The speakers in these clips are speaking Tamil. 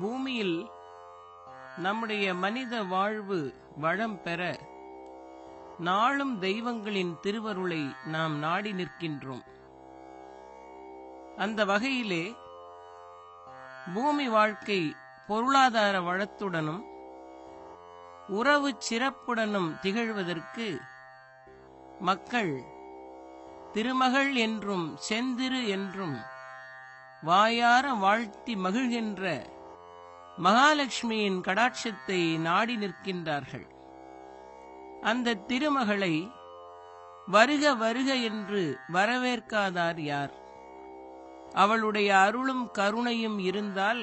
பூமியில் நம்முடைய மனித வாழ்வு வளம் பெற நாளும் தெய்வங்களின் திருவருளை நாம் நாடி நிற்கின்றோம். அந்த வகையிலே பூமி வாழ்க்கை பொருளாதார வளத்துடனும் உறவு சிறப்புடனும் திகழ்வதற்கு மக்கள் திருமகள் என்றும் செந்திரு என்றும் வாயார வாழ்த்தி மகிழ்கின்ற மகாலட்சுமியின் கடாட்சத்தை நாடி நிற்கின்றார்கள். அந்த திருமகளை வருக வருக என்று வரவேற்காதார் யார்? அவளுடைய அருளும் கருணையும் இருந்தால்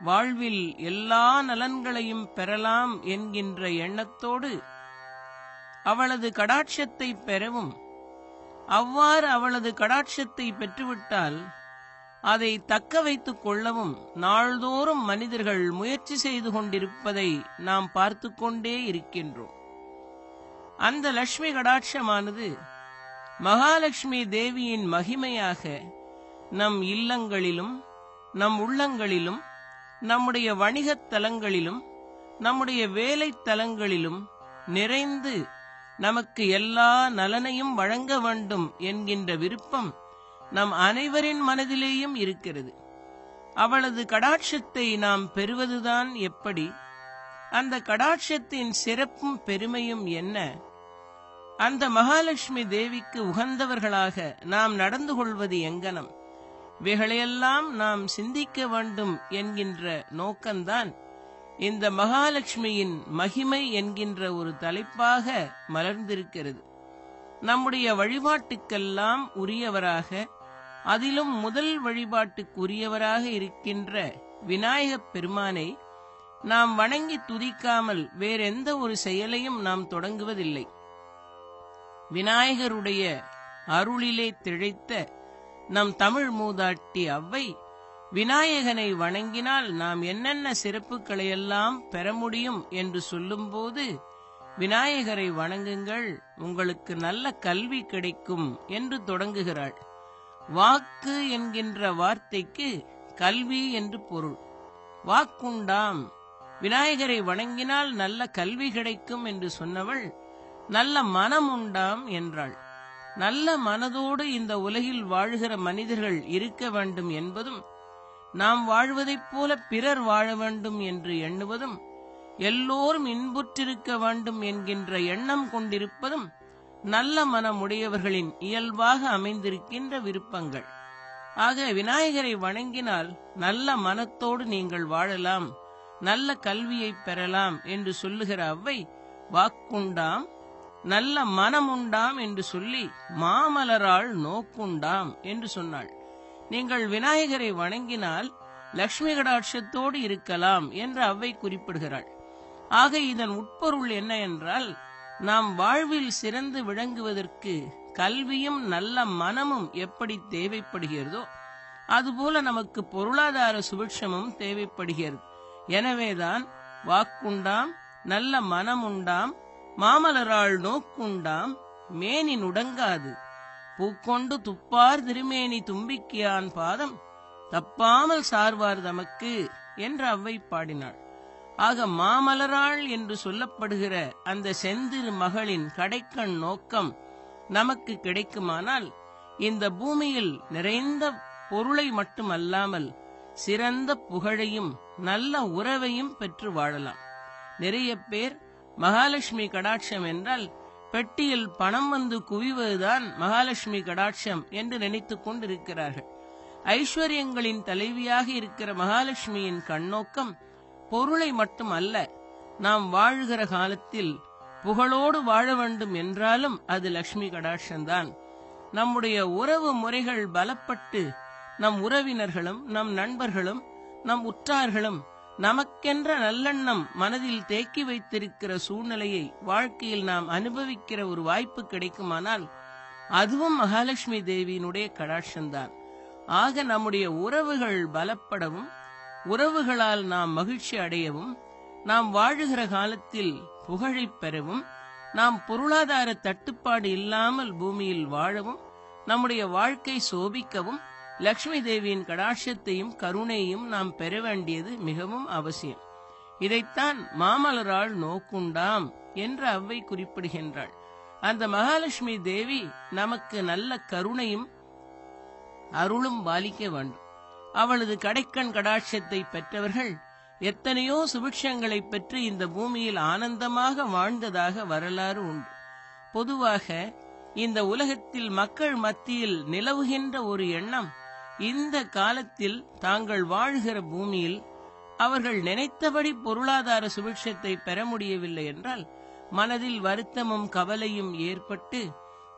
வாழ்வில் எல்லா நலன்களையும் பெறலாம் என்கின்ற எண்ணத்தோடு அவளது கடாட்சத்தை பெறவும் அவ்வாறு அவளது கடாட்சத்தை பெற்றுவிட்டால் அதை தக்க வைத்துக் கொள்ளவும் நாள்தோறும் மனிதர்கள் முயற்சி செய்து கொண்டிருப்பதை நாம் பார்த்து கொண்டே இருக்கின்றோம். அந்த லட்சுமி கடாட்சமானது மகாலட்சுமி தேவியின் மகிமையாக நம் இல்லங்களிலும் நம் உள்ளங்களிலும் நம்முடைய வணிகத் தலங்களிலும் நம்முடைய வேலைத் தலங்களிலும் நிறைந்து நமக்கு எல்லா நலனையும் வழங்க வேண்டும் என்கின்ற விருப்பம் நம் அனைவரின் மனதிலேயும் இருக்கிறது. அவளது கடாட்சத்தை நாம் பெறுவதுதான் எப்படி? அந்த கடாட்சத்தின் சிறப்பும் பெருமையும் என்ன? அந்த மகாலட்சுமி தேவிக்கு உகந்தவர்களாக நாம் நடந்து கொள்வது எங்கனம்? இவைகளையெல்லாம் நாம் சிந்திக்க வேண்டும் என்கின்ற நோக்கம்தான் இந்த மகாலட்சுமியின் மகிமை என்கின்ற ஒரு தலைப்பாக மலர்ந்திருக்கிறது. நம்முடைய வழிபாட்டுக்கெல்லாம் உரியவராக அதிலும் முதல் வழிபாட்டுக்குரியவராக இருக்கின்ற விநாயகப் பெருமானை நாம் வணங்கி துதிக்காமல் வேறெந்த ஒரு செயலையும் நாம் தொடங்குவதில்லை. விநாயகருடைய அருளிலே திழைத்த நம் தமிழ் மூதாட்டி அவ்வை விநாயகனை வணங்கினால் நாம் என்னென்ன சிறப்புகளையெல்லாம் பெற முடியும் என்று சொல்லும்போது விநாயகரை வணங்குங்கள் உங்களுக்கு நல்ல கல்வி கிடைக்கும் என்று தொடங்குகிறாள். வாக்கு என்கின்ற வார்த்தைக்கு கல்வி என்று பொருள். வாக்குண்டாம். விநாயகரை வணங்கினால் நல்ல கல்வி கிடைக்கும் என்று சொன்னவள் நல்ல மனம் உண்டாம் என்றாள். நல்ல மனதோடு இந்த உலகில் வாழ்கிற மனிதர்கள் இருக்க வேண்டும் என்பதும் நாம் வாழ்வதைப் போல பிறர் வாழ வேண்டும் என்று எண்ணுவதும் எல்லோரும் இன்புற்றிருக்க வேண்டும் என்கின்ற எண்ணம் கொண்டிருப்பதும் நல்ல மனமுடையவர்களின் இயல்பாக அமைந்திருக்கின்ற விருப்பங்கள். ஆக விநாயகரை வணங்கினால் நல்ல மனத்தோடு நீங்கள் வாழலாம் நல்ல கல்வியை பெறலாம் என்று சொல்லுகிற அவ்வை வாக்குண்டாம் நல்ல மனமுண்டாம் என்று சொல்லி மாமலரால் நோக்குண்டாம் என்று சொன்னாள். நீங்கள் விநாயகரை வணங்கினால் லக்ஷ்மி கடாட்சத்தோடு இருக்கலாம் என்று அவ்வை குறிப்பிடுகிறாள். ஆக இதன் உட்பொருள் என்ன என்றால் நாம் வாழ்வில் சிறந்து விளங்குவதற்கு கல்வியும் நல்ல மனமும் எப்படி தேவைப்படுகிறதோ அதுபோல நமக்கு பொருளாதார சுபிட்சமும் தேவைப்படுகிறது. எனவேதான் வாக்குண்டாம் நல்ல மனமுண்டாம் மாமலரால் நோக்குண்டாம் மேனி நுடங்காது. பூக்கொண்டு துப்பார் திருமேனி தும்பிக்கியான் பாதம் தப்பாமல் சார்வார் தமக்கு என்று அவ்வை பாடினாள். ஆக மாமலராள் என்று சொல்லப்படுகிற அந்த செந்திரு மகளின் கடைக்கண் நோக்கம் நமக்கு கிடைக்குமானால் இந்த பூமியில் நிறைந்த பொருளை மட்டுமல்லாமல் சிறந்த புகழையும் நல்ல உறவையும் பெற்று வாழலாம். நிறைய பேர் மகாலட்சுமி கடாட்சம் என்றால் பெட்டியில் பணம் வந்து குவிவதுதான் மகாலட்சுமி கடாட்சம் என்று நினைத்துக் கொண்டிருக்கிறார்கள். ஐஸ்வர்யங்களின் தலைவியாக இருக்கிற மகாலட்சுமியின் கண்ணோக்கம் பொருளை மட்டும் அல்ல நாம் வாழுகிற காலத்தில் புகழோடு வாழ வேண்டும் என்றாலும் அது லட்சுமி கடாட்சம்தான் நம்முடைய உறவு முறைகள் பலப்பட்டு நம் உறவினர்களும் நம் நண்பர்களும் நம் உற்றார்களும் நமக்கென்ற நல்லெண்ணம் மனதில் தேக்கி வைத்திருக்கிற சூழ்நிலையை வாழ்க்கையில் நாம் அனுபவிக்கிற ஒரு வாய்ப்பு கிடைக்குமானால் அதுவும் மகாலட்சுமி தேவியினுடைய கடாட்சம்தான் ஆக நம்முடைய உறவுகள் பலப்படவும் உறவுகளால் நாம் மகிழ்ச்சி அடையவும் நாம் வாழுகிற காலத்தில் புகழை பெறவும் நாம் பொருளாதார தட்டுப்பாடு இல்லாமல் பூமியில் வாழவும் நம்முடைய வாழ்க்கை சோபிக்கவும் லக்ஷ்மி தேவியின் கடாட்சத்தையும் கருணையும் நாம் பெற வேண்டியது மிகவும் அவசியம். இதைத்தான் மாமலரால் நோக்குண்டாம் என்று அவ்வை குறிப்பிடுகின்றாள். அந்த மகாலட்சுமி தேவி நமக்கு நல்ல கருணையும் அருளும் பாலிக்க வேண்டும். அவளது கடைக்கண் கடாட்சத்தை பெற்றவர்கள் எத்தனையோ சுபிக்ஷங்களை பெற்று இந்த பூமியில் ஆனந்தமாக வாழ்ந்ததாக வரலாறு உண்டு. பொதுவாக இந்த உலகத்தில் மக்கள் மத்தியில் நிலவுகின்ற ஒரு எண்ணம் இந்த காலத்தில் தாங்கள் வாழ்கிற பூமியில் அவர்கள் நினைத்தபடி பொருளாதார சுபிட்சத்தை பெற முடியவில்லை என்றால் மனதில் வருத்தமும் கவலையும் ஏற்பட்டு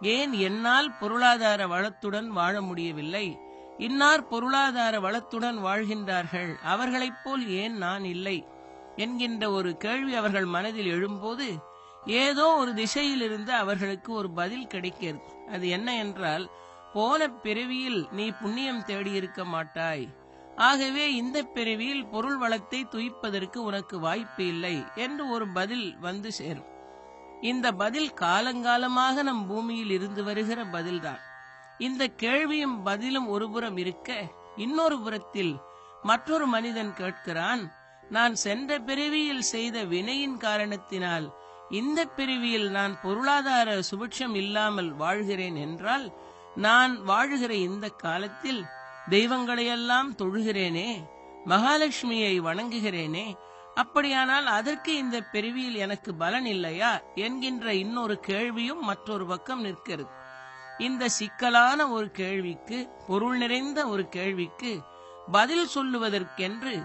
ஏன் என்னால் பொருளாதார வளத்துடன் வாழ முடியவில்லை? இன்னார் பொருளாதார வளத்துடன் வாழ்கின்றார்கள். அவர்களைப் போல் ஏன் நான் இல்லை? என்கின்ற ஒரு கேள்வி அவர்கள் மனதில் எழும்போது ஏதோ ஒரு திசையிலிருந்து அவர்களுக்கு ஒரு பதில் கிடைக்கிறது. அது என்ன என்றால் போன பிறவியில் நீ புண்ணியம் தேடியிருக்க மாட்டாய். ஆகவே இந்த பிறவியில் பொருள் வளத்தை துய்ப்பதற்கு உனக்கு வாய்ப்பு இல்லை என்று ஒரு பதில் வந்து சேரும். இந்த பதில் காலங்காலமாக நம் பூமியில் இருந்து வருகிற பதில்தான். இந்த கேள்வியும் பதிலும் ஒருபுறம் இருக்க இன்னொரு புறத்தில் மற்றொரு மனிதன் கேட்கிறான் நான் சென்ற பிறவியில் செய்த வினையின் காரணத்தினால் இந்த பிறவியில் நான் பொருளாதார சுபிட்சம் இல்லாமல் வாழ்கிறேன் என்றால் நான் வாழுகிற இந்த காலத்தில் தெய்வங்களையெல்லாம் தொழுகிறேனே மகாலட்சுமியை வணங்குகிறேனே அப்படியானால் அதற்கு இந்த பிரிவியில் எனக்கு பலன் இல்லையா என்கின்ற இன்னொரு கேள்வியும் மற்றொரு பக்கம் நிற்கிறது. இந்த சிக்கலான ஒரு கேள்விக்கு பொருள் நிறைந்த ஒரு கேள்விக்கு பதில் சொல்லுவதற்கென்று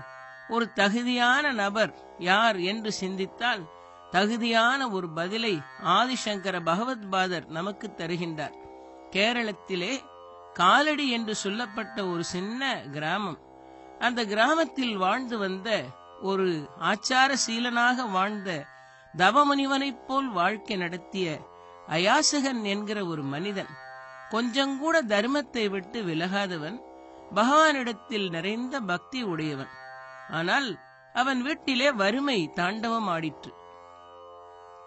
ஒரு தகுதியான நபர் யார் என்று சிந்தித்தால் தகுதியான ஒரு பதிலை ஆதிசங்கர பகவத்பாதர் நமக்கு தருகின்றார். கேரளத்திலே காலடி என்று சொல்லப்பட்ட ஒரு சின்ன கிராமம். அந்த கிராமத்தில் வாழ்ந்து வந்த ஒரு ஆச்சார சீலனாக வாழ்ந்த தவமுனிவனைப் போல் வாழ்க்கை நடத்திய அயாசகன் என்கிற ஒரு மனிதன் கொஞ்சம் கூட தர்மத்தை விட்டு விலகாதவன் பகவானிடத்தில் நிறைந்த பக்தி உடையவன். ஆனால் அவன் வீட்டிலே வறுமை தாண்டவம் ஆடிற்று.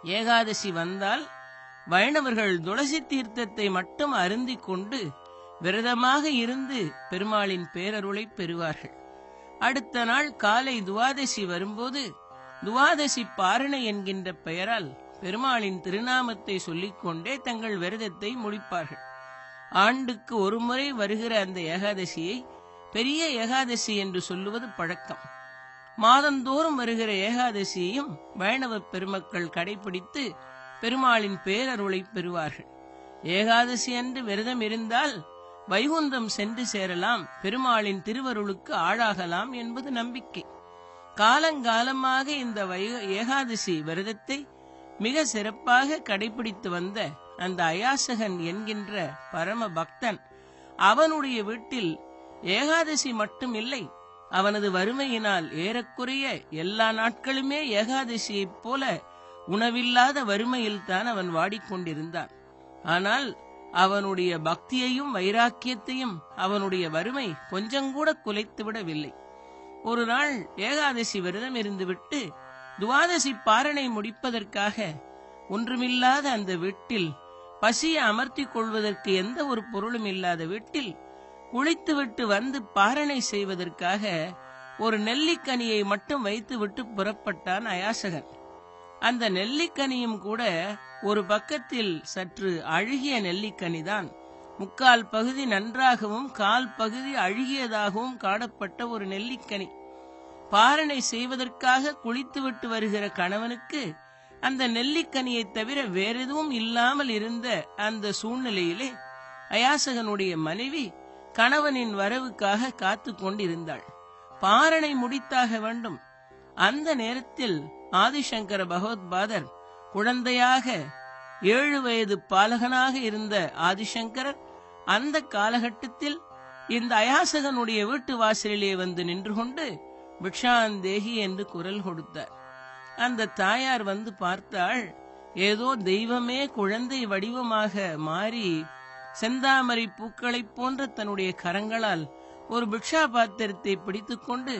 ஏகாதசி வந்தால் வைணவர்கள் துளசி தீர்த்தத்தை மட்டும் அருந்திக் கொண்டு விரதமாக இருந்து பெருமாளின் பேரருளை பெறுவார்கள். அடுத்த நாள் காலை துவாதசி வரும்போது துவாதசி பாரணை என்கின்ற பெயரால் பெருமாளின் திருநாமத்தை சொல்லிக்கொண்டே தங்கள் விரதத்தை முடிப்பார்கள். ஆண்டுக்கு ஒருமுறை வருகிற அந்த ஏகாதசியை பெரிய ஏகாதசி என்று சொல்லுவது பழக்கம். மாதந்தோறும் வருகிற ஏகாதசியையும் வைணவ பெருமக்கள் கடைபிடித்து பெருமாளின் பேரருளை பெறுவார்கள். ஏகாதசி அன்று விரதம் இருந்தால் வைகுந்தம் சென்று சேரலாம் பெருமாளின் திருவருளுக்கு ஆளாகலாம் என்பது நம்பிக்கை. காலங்காலமாக இந்த ஏகாதசி விரதத்தை மிக சிறப்பாக கடைபிடித்து வந்த அந்த அயாசகன் என்கின்ற பரம பக்தன் அவனுடைய வீட்டில் ஏகாதசி மட்டும் இல்லை அவனது வறுமையினால் ஏறக்குறைய எல்லா நாட்களுமே ஏகாதசியைப் போல உணவில்லாத வறுமையில் தான் அவன் வாடிக்கொண்டிருந்தான். ஆனால் அவனுடைய பக்தியையும் வைராக்கியத்தையும் அவனுடைய வறுமை கொஞ்சங்கூட குலைத்து விடவில்லை ஒரு நாள் ஏகாதசி விரதம் இருந்துவிட்டு துவாதசி பாரணை முடிப்பதற்காக ஒன்றுமில்லாத அந்த வீட்டில் பசியை அமர்த்திக் கொள்வதற்கு எந்த ஒரு பொருளும் இல்லாத வீட்டில் குளித்துவிட்டு வந்து பாரணை செய்வதற்காக ஒரு நெல்லிக்கனியை மட்டும் வைத்துவிட்டு புறப்பட்டான் அயாசகன். அந்த நெல்லிக்கனியும் கூட ஒரு பக்கத்தில் சற்று அழுகிய நெல்லிக்கனிதான். முக்கால் பகுதி நன்றாகவும் கால் பகுதி அழுகியதாகவும் காணப்பட்ட ஒரு நெல்லிக்கனி. பாரணை செய்வதற்காக குளித்துவிட்டு வருகிற கணவனுக்கு அந்த நெல்லிக்கனியை தவிர வேறெதுவும் இல்லாமல் இருந்த அந்த சூழ்நிலையிலே அயாசகனுடைய மனைவி கணவனின் வரவுக்காக காத்து கொண்டிருந்தாள். பாரணை முடித்தாக வேண்டும். அந்த நேரத்தில் ஆதிசங்கர பகவத்பாதர் குழந்தையாக ஏழு வயது பாலகனாக இருந்த ஆதிசங்கரர் அந்த காலகட்டத்தில் இந்த அயாசகனுடைய வீட்டு வாசலிலே வந்து நின்று கொண்டு பிக்ஷாந்தேகி என்று குரல் கொடுத்தார் அந்த தாயார் வந்து பார்த்தாள் ஏதோ தெய்வமே குழந்தை வடிவமாக மாறி செந்தாமரை பூக்களைப் போன்ற தன்னுடைய கரங்களால் ஒரு பிக்ஷா பாத்திரத்தை பிடித்துக்கொண்டு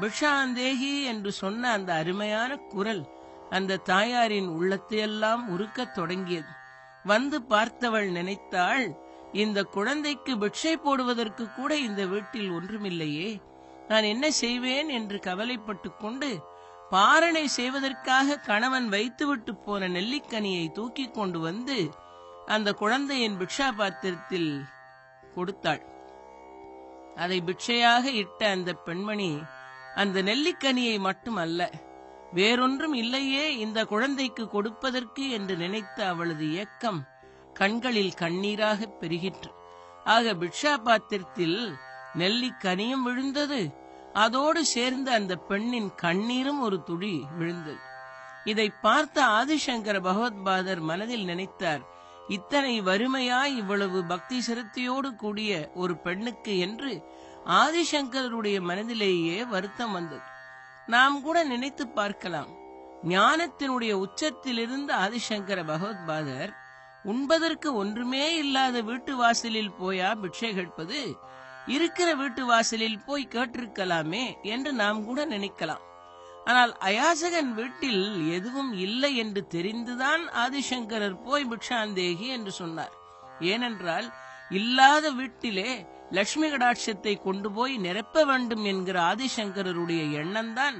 பிக்ஷாந்தேகி என்று சொன்ன அந்த அருமையான குரல் அந்த தாயாரின் உள்ளத்தையெல்லாம் உருக்கத் தொடங்கியது வந்து பார்த்தவள் நினைத்தாள் இந்த குழந்தைக்கு பிக்ஷை போடுவதற்கு கூட இந்த வீட்டில் ஒன்றுமில்லையே நான் என்ன செய்வேன் என்று கவலைப்பட்டுக் கொண்டு பாரணை செய்வதற்காக கணவன் வைத்துவிட்டு போன நெல்லிக்கனியை தூக்கி கொண்டு வந்து அந்த குழந்தையின் பிக்ஷா பாத்திரத்தில் கொடுத்தாள். அதை பிக்ஷையாக இட்ட அந்த பெண்மணி அந்த நெல்லிக்கனியை மட்டுமல்ல வேறொன்றும் இல்லையே இந்த குழந்தைக்கு கொடுப்பதற்கு என்று நினைத்த அவளது இயக்கம் கண்களில் கண்ணீராக பெருகிற்று. ஆக பிக்ஷா பாத்திரத்தில் நெல்லிக்கனியும் விழுந்தது. அதோடு சேர்ந்து அந்த பெண்ணின் கண்ணீரும் ஒரு துளி விழுந்தது. இதை பார்த்த ஆதிசங்கர பகவத்பாதர் மனதில் நினைத்தார் இத்தனை வறுமையாய் இவ்வளவு பக்தி சிரத்தையோடு கூடிய ஒரு பெண்ணுக்கு என்று ஆதிசங்கருடைய மனதிலேயே வருத்தம் வந்தது. நாம் கூட நினைத்து பார்க்கலாம். ஞானத்தினுடைய உச்சத்திலிருந்து ஆதிசங்கர பகவத்பாதர் உண்பதற்கு ஒன்றுமே இல்லாத வீட்டு வாசலில் போயா பிட்சை கேட்பது இருக்கிற வீட்டு வாசலில் போய் கேட்டிருக்கலாமே என்று நாம் கூட நினைக்கலாம். ஆனால் அயாசகன் வீட்டில் எதுவும் இல்லை என்று தெரிந்துதான் ஆதிசங்கரர் போய் பிக்ஷாந்தேகி என்று சொன்னார். ஏனென்றால் இல்லாத வீட்டிலே லட்சுமி கடாட்சத்தை கொண்டு போய் நிரப்ப வேண்டும் என்கிற ஆதிசங்கரருடைய எண்ணம்தான்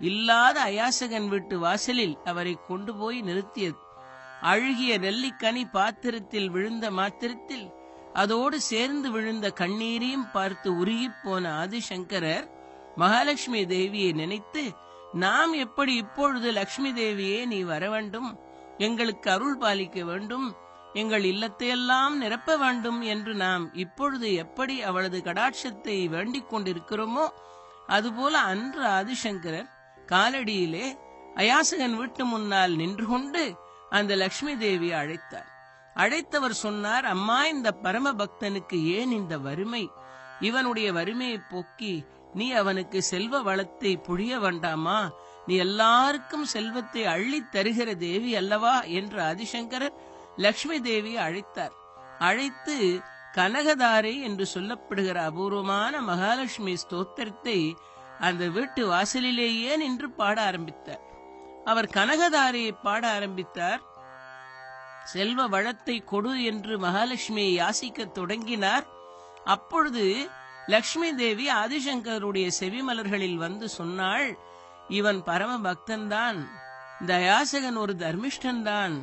இல்லாத அயாசகன் வீட்டு வாசலில் அவரை கொண்டு போய் நிறுத்தியது. அழுகிய நெல்லிக்கனி பாத்திரத்தில் விழுந்த மாத்திரத்தில் அதோடு சேர்ந்து விழுந்த கண்ணீரையும் பார்த்து உருகிப் போன ஆதிசங்கரர் மகாலட்சுமி தேவியை நினைத்து நாம் எப்படி இப்பொழுது லட்சுமி தேவியே நீ வர வேண்டும்? எங்களுக்கு அருள் பாலிக்க வேண்டும்? எங்கள் இல்லத்தையெல்லாம் நிரப்ப வேண்டும் என்று நாம் இப்பொழுது எப்படி அவளது கடாட்சத்தை வேண்டிக் கொண்டிருக்கிறோமோ அதுபோல அன்று ஆதிசங்கரர் காலடியிலே அயாசகன் வீட்டு முன்னால் நின்று கொண்டு அந்த லட்சுமி தேவியை அழைத்தார். அழைத்தவர் சொன்னார் அம்மா இந்த பரம பக்தனுக்கு ஏன் இந்த வறுமை? இவனுடைய வறுமையை போக்கி நீ அவனுக்கு செல்வ வளத்தை புழிய வேண்டாமா? நீ எல்லாருக்கும் செல்வத்தை அள்ளித் தருகிற தேவி அல்லவா? என்று ஆதிசங்கரர் லக்ஷ்மி தேவியை அழைத்தார். அழைத்து கனகதாரை என்று சொல்லப்படுகிற அபூர்வமான மகாலட்சுமி ஸ்தோத்திரத்தை அந்த வீட்டு வாசலிலேயே நின்று பாட ஆரம்பித்தார். அவர் கனகதாரையை பாட ஆரம்பித்தார். செல்வ வளத்தை கொடு என்று மகாலட்சுமியை யாசிக்கத் தொடங்கினார். அப்பொழுது லக்ஷ்மி தேவி ஆதிசங்கருடைய செவிமலர்களில் வந்து சொன்னாள் இவன் பரம பக்தன்தான் தயாசகன் ஒரு தர்மிஷ்டன்தான்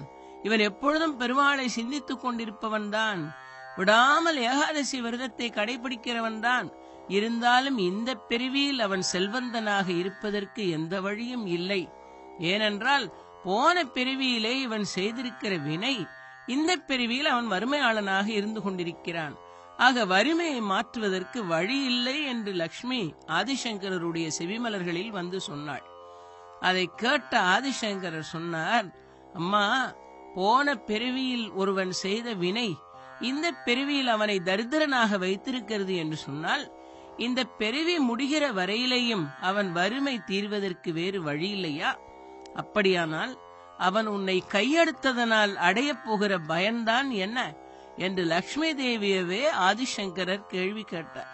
இவன் எப்பொழுதும் பெருமாளை சிந்தித்துக் கொண்டிருப்பவன்தான் விடாமல் ஏகாதசி விரதத்தை கடைபிடிக்கிறவன்தான். இருந்தாலும் இந்த பிரிவியில் அவன் செல்வந்தனாக இருப்பதற்கு எந்த வழியும் இல்லை. ஏனென்றால் போன பிரிவியிலே இவன் செய்திருக்கிற வினை இந்த பிரிவியில் அவன் வறுமையாளனாக இருந்து கொண்டிருக்கிறான். ஆக வறுமையை மாற்றுவதற்கு வழி இல்லை என்று லக்ஷ்மி ஆதிசங்கரருடைய செவிமலர்களில் வந்து சொன்னாள். அதை கேட்ட ஆதிசங்கரர் சொன்னார் அம்மா போன பிறவியில் ஒருவன் செய்த வினை இந்த பிறவியில் அவனை தரித்திரனாக வைத்திருக்கிறது என்று சொன்னால் இந்த பிறவி முடிகிற வரையிலேயும் அவன் வறுமை தீர்வதற்கு வேறு வழி இல்லையா? அப்படியானால் அவன் உன்னை கையெடுத்ததனால் அடையப் போகிற பயன்தான் என்ன? என்று லக்ஷ்மி தேவியவே ஆதிசங்கரர் கேள்வி கேட்டார்.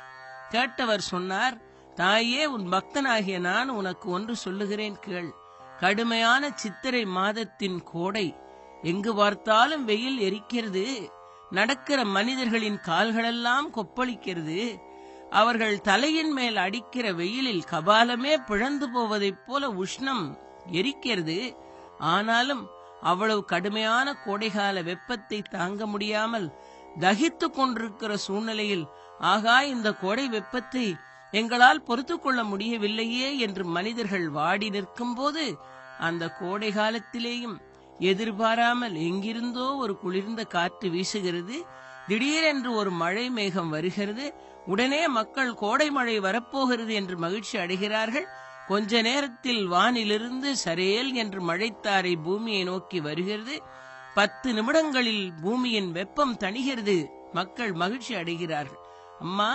கேட்டவர் சொன்னார் தாயே உன் பக்தனாகிய நான் உனக்கு ஒன்று சொல்லுகிறேன் கேள். கடுமையான சித்திரை மாதத்தின் கோடை எங்கு பார்த்தாலும் வெயில் எரிக்கிறது. நடக்கிற மனிதர்களின் கால்களெல்லாம் கொப்பளிக்கிறது. அவர்கள் தலையின் மேல் அடிக்கிற வெயிலில் கபாலமே பிழந்து போவதைப் போல உஷ்ணம். எரிக்கிறது. ஆனாலும் அவ்வளவு கடுமையான கோடைகால வெப்பத்தை தாங்க முடியாமல் தகித்துக் கொண்டிருக்கிற சூழ்நிலையில் ஆகா இந்த கோடை வெப்பத்தை எங்களால் பொறுத்து கொள்ள முடியவில்லையே என்று மனிதர்கள் வாடி நிற்கும் போது அந்த கோடை காலத்திலேயும் எதிர்பாராமல் எங்கிருந்தோ ஒரு குளிர்ந்த காற்று வீசுகிறது. திடீரென்று ஒரு மழை மேகம் வருகிறது. உடனே மக்கள் கோடை மழை வரப்போகிறது என்று மகிழ்ச்சி அடைகிறார்கள். கொஞ்ச நேரத்தில் வானிலிருந்து சரேல் என்று மழைத்தாரை பூமியை நோக்கி வருகிறது. பத்து நிமிடங்களில் பூமியின் வெப்பம் தணிகிறது. மக்கள் மகிழ்ச்சி அடைகிறார்கள். அம்மா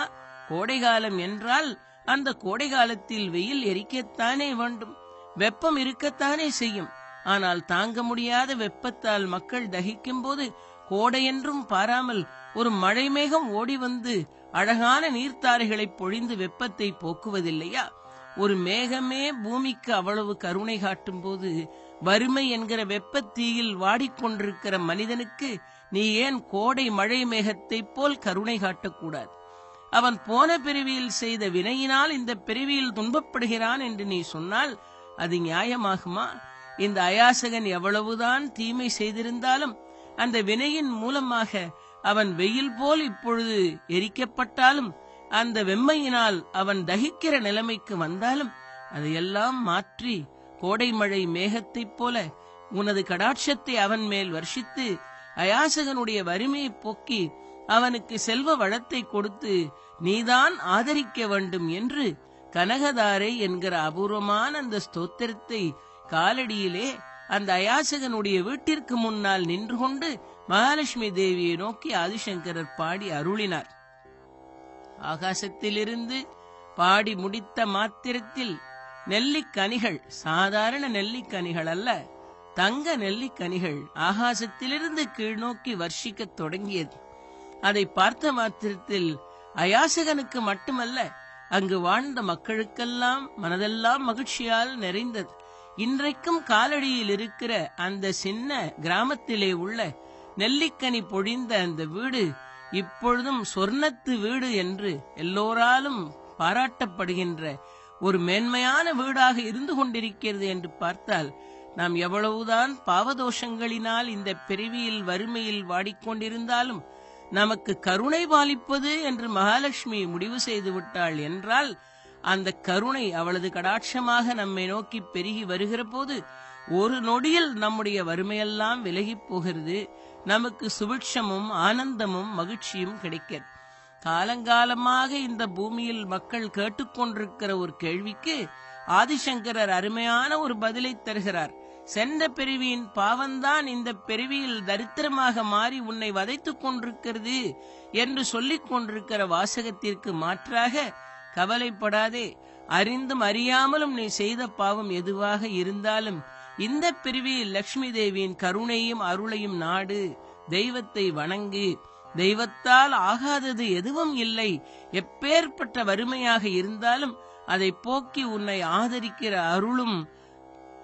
கோடைகாலம் என்றால் அந்த கோடை காலத்தில் வெயில் எரிக்கத்தானே வேண்டும். வெப்பம் இருக்கத்தானே செய்யும். ஆனால் தாங்க முடியாத வெப்பத்தால் மக்கள் தகிக்கும் போது கோடையென்றும் பாராமல் ஒரு மழை மேகம் ஓடி வந்து அழகான நீர்த்தாரைகளை பொழிந்து வெப்பத்தை போக்குவதில்லையா? ஒரு மேகமே பூமிக்கு அவ்வளவு கருணை காட்டும் போது வறுமை என்கிற வெப்பத்தீயில் வாடிக்கொண்டிருக்கிற மனிதனுக்கு நீ ஏன் கோடை மழை மேகத்தைப் போல் கருணை காட்டக்கூடாது? அவன் போன பிறவியில் செய்த வினையினால் இந்த பிரிவியில் துன்பப்படுகிறான் என்று நீ சொன்னால் அது நியாயமாகுமா? இந்த அயாசகன் எவ்வளவுதான் தீமை செய்திருந்தாலும் அந்த வினையின் மூலமாக அவன் வெயில் போல் இப்பொழுது எரிக்கப்பட்டாலும் அந்த வெம்மையினால் அவன் தகிக்கிற நிலைமைக்கு வந்தாலும் அதையெல்லாம் மாற்றி கோடை மழை மேகத்தைப் போல உனது கடாட்சத்தை அவன் மேல் வர்ஷித்து அயாசகனுடைய வறுமையை போக்கி அவனுக்கு செல்வ வளத்தை கொடுத்து நீதான் ஆதரிக்க வேண்டும் என்று கனகதாரை என்கிற அபூர்வமான அந்த ஸ்தோத்திரத்தை காலடியிலே அந்த அயாசகனுடைய வீட்டிற்கு முன்னால் நின்று கொண்டு மகாலட்சுமி தேவியை நோக்கி ஆதிசங்கரர் பாடி அருளினார். ஆகாசத்திலிருந்து பாடி முடித்த மாத்திரத்தில் நெல்லிக்கனிகள் சாதாரண நெல்லிக்கனிகள் அல்ல தங்க நெல்லிக்கனிகள் ஆகாசத்திலிருந்து கீழ்நோக்கி வர்ஷிக்கத் தொடங்கியது. அதை பார்த்த மாத்திரத்தில் அயாசகனுக்கு மட்டுமல்ல அங்கு வாழ்ந்த மக்களுக்கெல்லாம் மனதெல்லாம் மகிழ்ச்சியால் நிறைந்தது. இன்றைக்கும் காலடியில் இருக்கிற அந்த சின்ன கிராமத்திலே உள்ள நெல்லிக்கனி பொழிந்த அந்த வீடு இப்பொழுதும் சொர்ணத்து வீடு என்று எல்லோராலும் பாராட்டப்படுகின்ற ஒரு மேன்மையான வீடாக இருந்து கொண்டிருக்கிறது என்று பார்த்தால் நாம் எவ்வளவுதான் பாவதோஷங்களினால் இந்த பிறவியில் வறுமையில் வாடிக்கொண்டிருந்தாலும் நமக்கு கருணை பாலிப்பது என்று மகாலட்சுமி முடிவு செய்து விட்டாள் என்றால் அந்த கருணை அவளது கடாட்சமாக நம்மை நோக்கி பெருகி வருகிற போது ஒரு நொடியில் நம்முடைய வறுமையெல்லாம் விலகிப் போகிறது. நமக்கு சுபிட்சமும் ஆனந்தமும் மகிழ்ச்சியும் கிடைக்கிறது காலங்காலமாக இந்த பூமியில் மக்கள் கேட்டுக்கொண்டிருக்கிற ஒரு கேள்விக்கு ஆதிசங்கரர் அருமையான ஒரு பதிலை தருகிறார். சென்ற பிறவியின் பாவம்தான் இந்த பெருவியில் தரித்திரமாக மாறி உன்னை வதைத்துக் கொண்டிருக்கிறது என்று சொல்லிக் கொண்டிருக்கிற வாசகத்திற்கு மாற்றாக கவலைப்படாதே. அறிந்தும் அறியாமலும் நீ செய்த பாவம் எதுவாக இருந்தாலும் இந்த பிரிவில் லட்சுமி தேவியின் கருணையும் அருளையும் நாடு. தெய்வத்தை வணங்கு. தெய்வத்தால் ஆகாதது எதுவும் இல்லை. எப்பேற்பட்ட வறுமையாக இருந்தாலும் அதை போக்கி உன்னை ஆதரிக்கிற அருளும்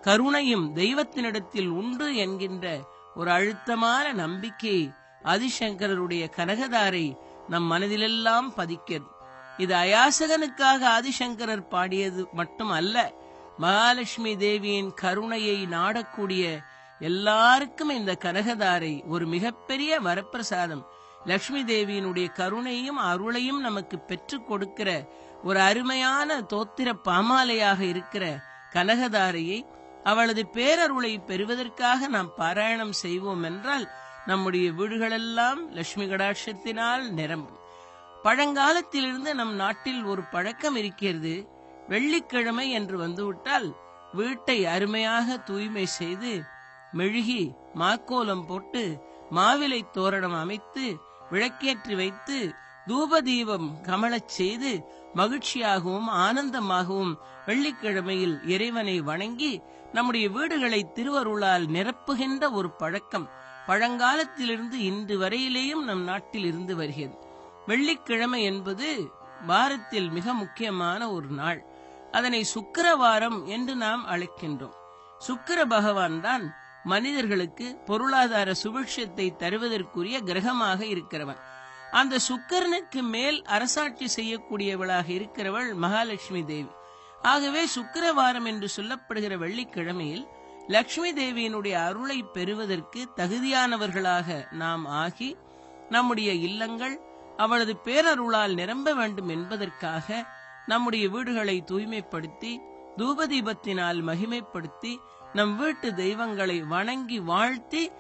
கருணையும் தெய்வத்தினிடத்தில் உண்டு என்கின்ற ஒரு அழுத்தமான நம்பிக்கை ஆதிசங்கரருடைய கனகதாரை நம் மனதிலெல்லாம் பதிக்கிறது. இது அயாசகனுக்காக ஆதிசங்கரர் பாடியது மட்டும் அல்ல மகாலட்சுமி தேவியின் கருணையை நாடக்கூடிய எல்லாருக்கும் இந்த கனகதாரை ஒரு மிகப்பெரிய வரப்பிரசாதம். லட்சுமி தேவியினுடைய கருணையும் அருளையும் நமக்கு பெற்றுக் கொடுக்கிற ஒரு அருமையான தோத்திர பாமாலையாக இருக்கிற கனகதாரையை அவளது பேரருளை பெறுவதற்காக நாம் பாராயணம் செய்வோம் என்றால் நம்முடைய வீடுகளெல்லாம் லட்சுமி கடாட்சத்தினால் நிரம்பும். பழங்காலத்திலிருந்து நம் நாட்டில் ஒரு பழக்கம் இருக்கிறது. வெள்ளிக்கிழமை என்று வந்துவிட்டால் வீட்டை அருமையாக தூய்மை செய்து மெழுகி மாக்கோலம் போட்டு மாவிலை தோரணம் அமைத்து விளக்கேற்றி வைத்து தூபதீபம் கமலச் செய்து மகிழ்ச்சியாகவும் ஆனந்தமாகவும் வெள்ளிக்கிழமையில் இறைவனை வணங்கி நம்முடைய வீடுகளை திருவருளால் நிரப்புகின்ற ஒரு பழக்கம். பழங்காலத்திலிருந்து இன்று வரையிலேயும் நம் நாட்டில் இருந்து வருகிறது. வெள்ளிக்கிழமை என்பது வாரத்தில் மிக முக்கியமான ஒரு நாள். அதனை சுக்கிரவாரம் என்று நாம் அழைக்கின்றோம். சுக்கிர பகவான் தான் மனிதர்களுக்கு பொருளாதார சுபிட்சத்தை தருவதற்குரிய கிரகமாக இருக்கிறவன். அந்த சுக்கரனுக்கு மேல் அரசாட்சி செய்யக்கூடியவளாக இருக்கிறவள் மகாலட்சுமி தேவி. ஆகவே சுக்கரவாரம் என்று சொல்லப்படுகிற வெள்ளிக்கிழமையில் லட்சுமி தேவியினுடைய அருளை பெறுவதற்கு தகுதியானவர்களாக நாம் ஆகி நம்முடைய இல்லங்கள் அவளது பேரருளால் நிரம்ப வேண்டும் என்பதற்காக நம்முடைய வீடுகளை தூய்மைப்படுத்தி தூபதீபத்தினால் மகிமைப்படுத்தி நம் வீட்டு தெய்வங்களை வணங்கி வாழ்த்தி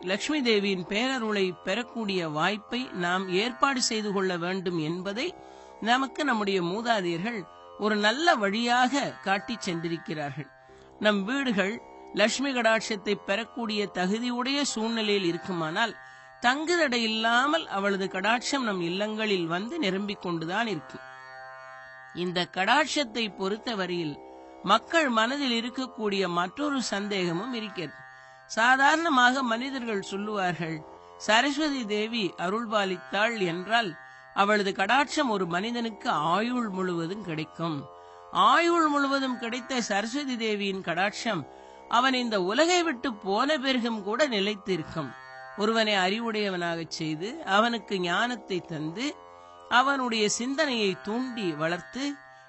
லட்சுமி தேவியின் பேரருளை பெறக்கூடிய வாய்ப்பை நாம் ஏற்பாடு செய்து கொள்ள வேண்டும் என்பதை நமக்கு நம்முடைய மூதாதையர்கள் ஒரு நல்ல வழியாக காட்டி சென்றிருக்கிறார்கள். நம் வீடுகள் லட்சுமி கடாட்சத்தை பெறக்கூடிய தகுதியுடைய சூழ்நிலையில் இருக்குமானால் தங்குதடை இல்லாமல் அவளது கடாட்சம் நம் இல்லங்களில் வந்து நிரம்பிக் கொண்டுதான் இருக்கும். இந்த கடாட்சத்தை பொறுத்தவரையில் மக்கள் மனதில் இருக்கக்கூடிய மற்றொரு சந்தேகமும் இருக்கிறது. சாதாரணமாக மனிதர்கள் சொல்லுவார்கள் சரஸ்வதி தேவி அருள்பாலித்தாள் என்றால் அவளது கடாட்சம் ஒரு மனிதனுக்கு ஆயுள் முழுவதும் கிடைக்கும். ஆயுள் முழுவதும் கிடைத்த சரஸ்வதி தேவியின் கடாட்சம் அவன் இந்த உலகை விட்டு போன பிறகும் கூட நிலைத்திருக்கும். ஒருவனை அறிவுடையவனாக செய்து அவனுக்கு ஞானத்தை தந்து அவனுடைய சிந்தனையை தூண்டி வளர்த்து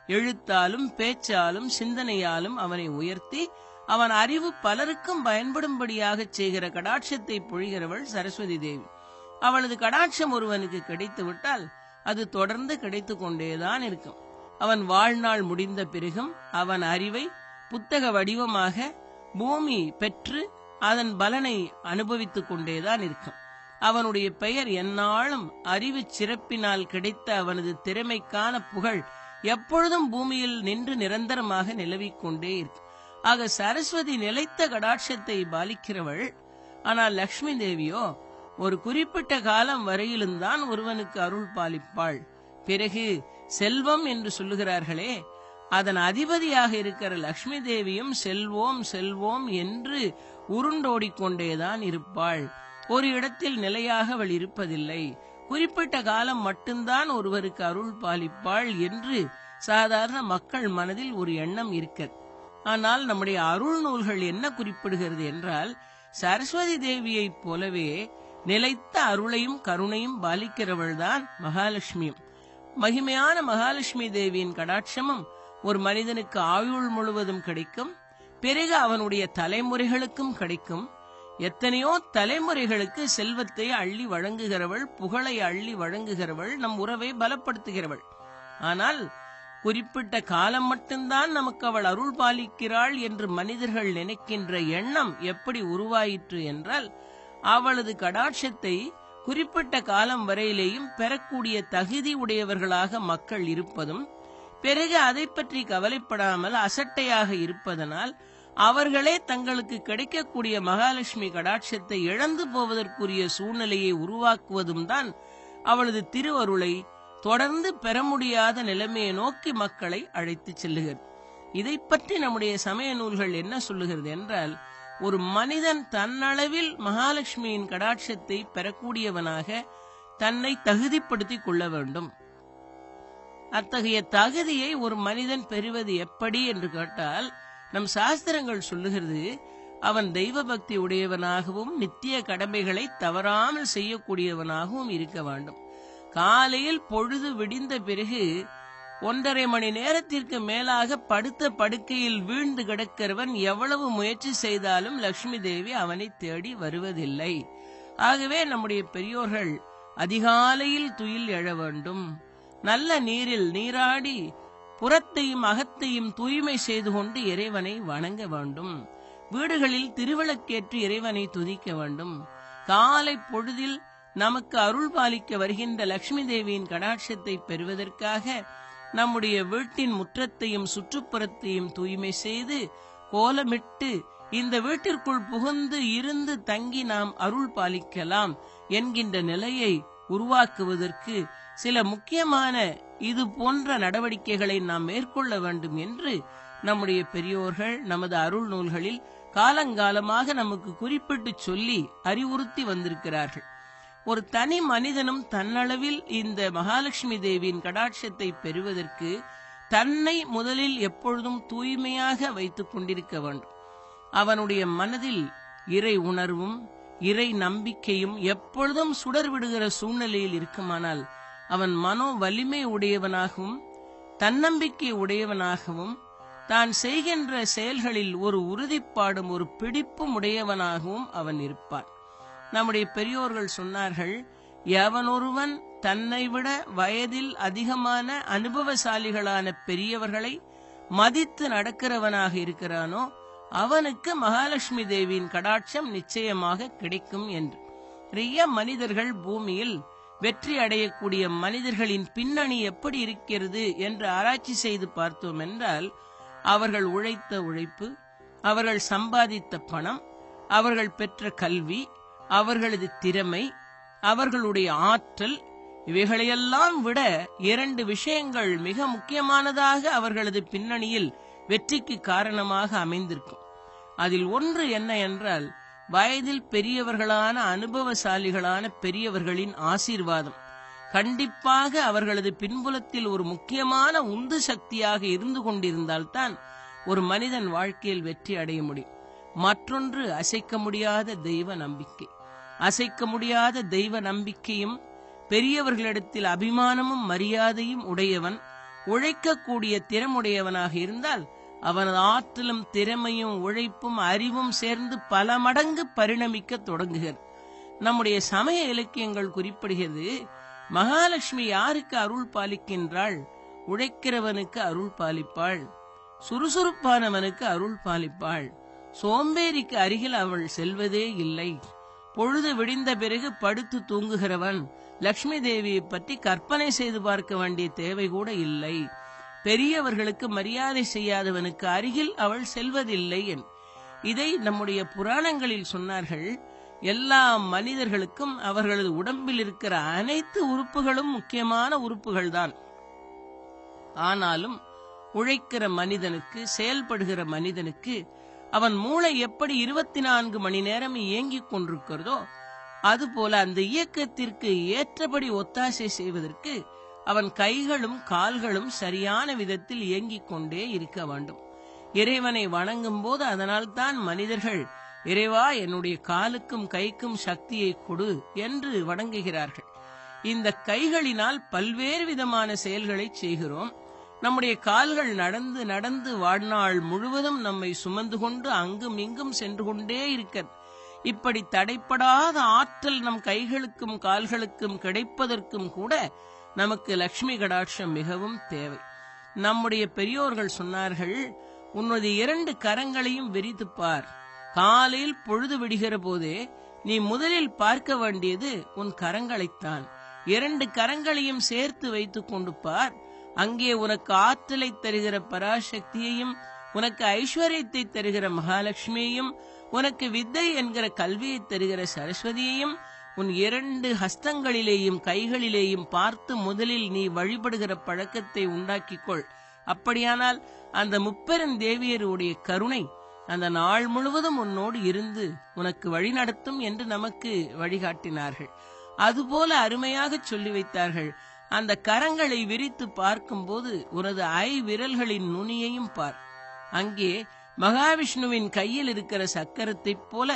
எழுத்தாலும் பேச்சாலும் சிந்தனையாலும் அவனை உயர்த்தி அவன் அறிவு பலருக்கும் பயன்படும்படியாகச் செய்கிற கடாட்சத்தை பொழிகிறவள் சரஸ்வதி தேவி. அவளது கடாட்சம் ஒருவனுக்கு கிடைத்து விட்டால் அது தொடர்ந்து கிடைத்து கொண்டேதான் இருக்கும். அவன் வாழ்நாள் முடிந்த பிறகும் அவன் அறிவை புத்தக வடிவமாக பூமி பெற்று அதன் பலனை அனுபவித்துக் கொண்டேதான் இருக்கும். அவனுடைய பெயர் எந்நாளும் அறிவு சிறப்பினால் கிடைத்த அவனது திறமைக்கான புகழ் எப்பொழுதும் பூமியில் நின்று நிரந்தரமாக நிலவிக் கொண்டே இருக்கும் ஆக சரஸ்வதி நிலைத்த கடாட்சத்தை பாலிக்கிறவள். ஆனால் லக்ஷ்மி தேவியோ ஒரு குறிப்பிட்ட காலம் வரையிலும் தான் ஒருவனுக்கு அருள் பாலிப்பாள். பிறகு செல்வம் என்று சொல்லுகிறார்களே அதன் அதிபதியாக இருக்கிற லக்ஷ்மி தேவியும் செல்வோம் செல்வோம் என்று உருண்டோடிக்கொண்டேதான் இருப்பாள். ஒரு இடத்தில் நிலையாக அவள் இருப்பதில்லை. குறிப்பிட்ட காலம் மட்டும்தான் ஒருவருக்கு அருள் பாலிப்பாள் என்று சாதாரண மக்கள் மனதில் ஒரு எண்ணம் இருக்கிறது ஆனால் நம்முடைய அருள் நூல்கள் என்ன குறிப்பிடுகிறது என்றால் சரஸ்வதி தேவியைப் போலவே நிலைத்த அருளையும் கருணையும் பாலிக்கிறவள்தான் மகாலட்சுமியும் மகிமையான மகாலட்சுமி தேவியின் கடாட்சமும் ஒரு மனிதனுக்கு ஆயுள் முழுவதும் கிடைக்கும் பிறகு அவனுடைய தலைமுறைகளுக்கும் கிடைக்கும். எத்தனையோ தலைமுறைகளுக்கு செல்வத்தை அள்ளி வழங்குகிறவள் புகழை அள்ளி வழங்குகிறவள் நம் உறவை பலப்படுத்துகிறவள். ஆனால் குறிப்பிட்ட காலம் மட்டும்தான் நமக்கு அவள் அருள் பாலிக்கிறாள் என்று மனிதர்கள் நினைக்கின்ற எண்ணம் எப்படி உருவாயிற்று என்றால் அவளது கடாட்சத்தை குறிப்பிட்ட காலம் வரையிலேயும் பெறக்கூடிய தகுதி உடையவர்களாக மக்கள் இருப்பதும் பிறகு அதை பற்றி கவலைப்படாமல் அசட்டையாக இருப்பதனால் அவர்களே தங்களுக்கு கிடைக்கக்கூடிய மகாலட்சுமி கடாட்சத்தை இழந்து போவதற்குரிய சூழ்நிலையை உருவாக்குவதும் தான் அவளது திருவருளை தொடர்ந்து பெற முடியாத நிலைமையை நோக்கி மக்களை அழைத்து செல்லுகிறது. இதை பற்றி நம்முடைய சமய நூல்கள் என்ன சொல்லுகிறது என்றால் ஒரு மனிதன் தன்னளவில் மகாலட்சுமியின் கடாட்சத்தை பெறக்கூடியவனாக தன்னை தகுதிப்படுத்திக் கொள்ள வேண்டும். அத்தகைய தகுதியை ஒரு மனிதன் பெறுவது எப்படி என்று கேட்டால் நம் சாஸ்திரங்கள் சொல்லுகிறது அவன் தெய்வ பக்தி உடையவனாகவும் நித்திய கடமைகளை தவறாமல் செய்யக்கூடியவனாகவும் இருக்க வேண்டும். காலையில் பொழுது விடிந்த பிறகு ஒன்றரை மணி நேரத்திற்கு மேலாக படுத்த படுக்கையில் வீழ்ந்து கிடக்கிறவன் எவ்வளவு முயற்சி செய்தாலும் லட்சுமி தேவி அவனை தேடி வருவதில்லை. ஆகவே நம்முடைய பெரியோர்கள் அதிகாலையில் துயில் எழ வேண்டும். நல்ல நீரில் நீராடி புறத்தையும் அகத்தையும் தூய்மை செய்து கொண்டு இறைவனை வணங்க வேண்டும். வீடுகளில் திருவிளக்கேற்று இறைவனை துதிக்க வேண்டும். காலை பொழுதில் நமக்கு அருள் பாலிக்க வருகின்ற லட்சுமி தேவியின் கடாட்சத்தை பெறுவதற்காக நம்முடைய வீட்டின் முற்றத்தையும் சுற்றுப்புறத்தையும் தூய்மை செய்து கோலமிட்டு இந்த வீட்டிற்குள் புகுந்து இருந்து தங்கி நாம் அருள் பாலிக்கலாம் என்கின்ற நிலையை உருவாக்குவதற்கு சில முக்கியமான இது போன்ற நடவடிக்கைகளை நாம் மேற்கொள்ள வேண்டும் என்று நம்முடைய பெரியோர்கள் நமது அருள் நூல்களில் காலங்காலமாக நமக்கு குறிப்பிட்டு சொல்லி அறிவுறுத்தி வந்திருக்கிறார்கள். ஒரு தனி மனிதனும் தன்னளவில் இந்த மகாலட்சுமி தேவியின் கடாட்சத்தை பெறுவதற்கு தன்னை முதலில் எப்பொழுதும் தூய்மையாக வைத்துக் கொண்டிருக்க வேண்டும். அவனுடைய மனதில் இறை உணர்வும் இறை நம்பிக்கையும் எப்பொழுதும் சுடர் விடுகிற சூழ்நிலையில் இருக்குமானால் அவன் மனோ வலிமை உடையவனாகவும் தன்னம்பிக்கை உடையவனாகவும் தான் செய்கின்ற செயல்களில் ஒரு உறுதிப்பாடும் ஒரு பிடிப்பும் உடையவனாகவும் அவன் இருப்பான். நம்முடைய பெரியோர்கள் சொன்னார்கள் எவனொருவன் தன்னை விட வயதில் அதிகமான அனுபவசாலிகளான பெரியவர்களை மதித்து நடக்கிறவனாக இருக்கிறானோ அவனுக்கு மகாலட்சுமி தேவியின் கடாட்சம் நிச்சயமாக கிடைக்கும் என்று. நிறைய மனிதர்கள் பூமியில் வெற்றி அடையக்கூடிய மனிதர்களின் பின்னணி எப்படி இருக்கிறது என்று ஆராய்ச்சி செய்து பார்த்தோம் என்றால் அவர்கள் உழைத்த உழைப்பு அவர்கள் சம்பாதித்த பணம் அவர்கள் பெற்ற கல்வி அவர்களது திறமை அவர்களுடைய ஆற்றல் இவைகளையெல்லாம் விட இரண்டு விஷயங்கள் மிக முக்கியமானதாக அவர்களது பின்னணியில் வெற்றிக்கு காரணமாக அமைந்திருக்கும். அதில் ஒன்று என்ன என்றால் வயதில் பெரியவர்களான அனுபவசாலிகளான பெரியவர்களின் ஆசீர்வாதம். கண்டிப்பாக அவர்களது பின்புலத்தில் ஒரு முக்கியமான உந்து சக்தியாக இருந்து கொண்டிருந்தால்தான் ஒரு மனிதன் வாழ்க்கையில் வெற்றி அடைய முடியும். மற்றொன்று அசைக்க முடியாத தெய்வ நம்பிக்கை. அசைக்க முடியாத தெய்வ நம்பிக்கையும் பெரியவர்களிடத்தில் அபிமானமும் மரியாதையும் உடையவன் உழைக்கக்கூடிய திறமுடையவனாக இருந்தால் அவனது ஆற்றலும் திறமையும் உழைப்பும் அறிவும் சேர்ந்து பல மடங்கு பரிணமிக்க தொடங்குகிறது. நம்முடைய சமய இலக்கியங்கள் குறிப்பிடுகிறது மகாலட்சுமி யாருக்கு அருள் பாலிக்கின்றாள்? உழைக்கிறவனுக்கு அருள் பாலிப்பாள். சுறுசுறுப்பானவனுக்கு அருள் பாலிப்பாள். சோம்பேறிக்கு அருகில் அவள் செல்வதே இல்லை. பொழுது விடிந்த பிறகு படுத்து தூங்குகிறவன் லக்ஷ்மி தேவியை பற்றி கற்பனை செய்து பார்க்க வேண்டிய தேவை கூட இல்லை. பெரியவர்களுக்கு மரியாதை செய்யாதவனுக்கு அருகில் அவள் செல்வதில்லை என். இதை நம்முடைய புராணங்களில் சொன்னார்கள். எல்லா மனிதர்களுக்கும் அவர்களது உடம்பில் இருக்கிற அனைத்து உறுப்புகளும் முக்கியமான உறுப்புகள்தான். ஆனாலும் உழைக்கிற மனிதனுக்கு செயல்படுகிற மனிதனுக்கு அவன் மூளை எப்படி இருபத்தி நான்கு மணி நேரம் இயங்கிக் கொண்டிருக்கிறதோ அதுபோல அந்த இயக்கத்திற்கு ஏற்றபடி ஒத்தாசை செய்வதற்கு அவன் கைகளும் கால்களும் சரியான விதத்தில் இயங்கிக் கொண்டே இருக்க வேண்டும். இறைவனை வணங்கும் போது அதனால் தான் மனிதர்கள் இறைவா என்னுடைய காலுக்கும் கைக்கும் சக்தியை கொடு என்று வணங்குகிறார்கள். இந்த கைகளினால் பல்வேறு விதமான செயல்களை செய்கிறோம். நம்முடைய கால்கள் நடந்து நடந்து வாழ்நாள் முழுவதும் நம்மை சுமந்து கொண்டு அங்கும் இங்கும் சென்று கொண்டே இருக்க இப்படி தடைப்படாத ஆற்றல் நம் கைகளுக்கும் கால்களுக்கும் கிடைப்பதற்கும் கூட நமக்கு லட்சுமி கடாட்சம் மிகவும் தேவை. நம்முடைய பெரியோர்கள் சொன்னார்கள் உன்னது இரண்டு கரங்களையும் விரித்து பார் காலையில் பொழுது விடுகிற போதே நீ முதலில் பார்க்க வேண்டியது உன் கரங்களைத்தான். இரண்டு கரங்களையும் சேர்த்து வைத்துக் கொண்டு பார். அங்கே உனக்கு ஆற்றலை தருகிற பராசக்தியையும் உனக்கு ஐஸ்வர்யத்தை தருகிற மகாலட்சுமியையும் உனக்கு வித்தை என்கிற கல்வியை தருகிற சரஸ்வதியையும் உன் இரண்டு ஹஸ்தங்களிலேயும் கைகளிலேயும் பார்த்து முதலில் நீ வழிபடுகிற பழக்கத்தை உண்டாக்கிக்கொள். அப்படியானால் அந்த முப்பெரும் தேவியருடைய கருணை அந்த நாள் முழுவதும் உன்னோடு இருந்து உனக்கு வழிநடத்தும் என்று நமக்கு வழிகாட்டினார்கள். அதுபோல அருமையாக சொல்லி வைத்தார்கள். அந்த கரங்களை விரித்து பார்க்கும்போது உனது ஐ விரல்களின் நுனியையும் பார். அங்கே மகாவிஷ்ணுவின் கையில் இருக்கிற சக்கரத்தைப் போல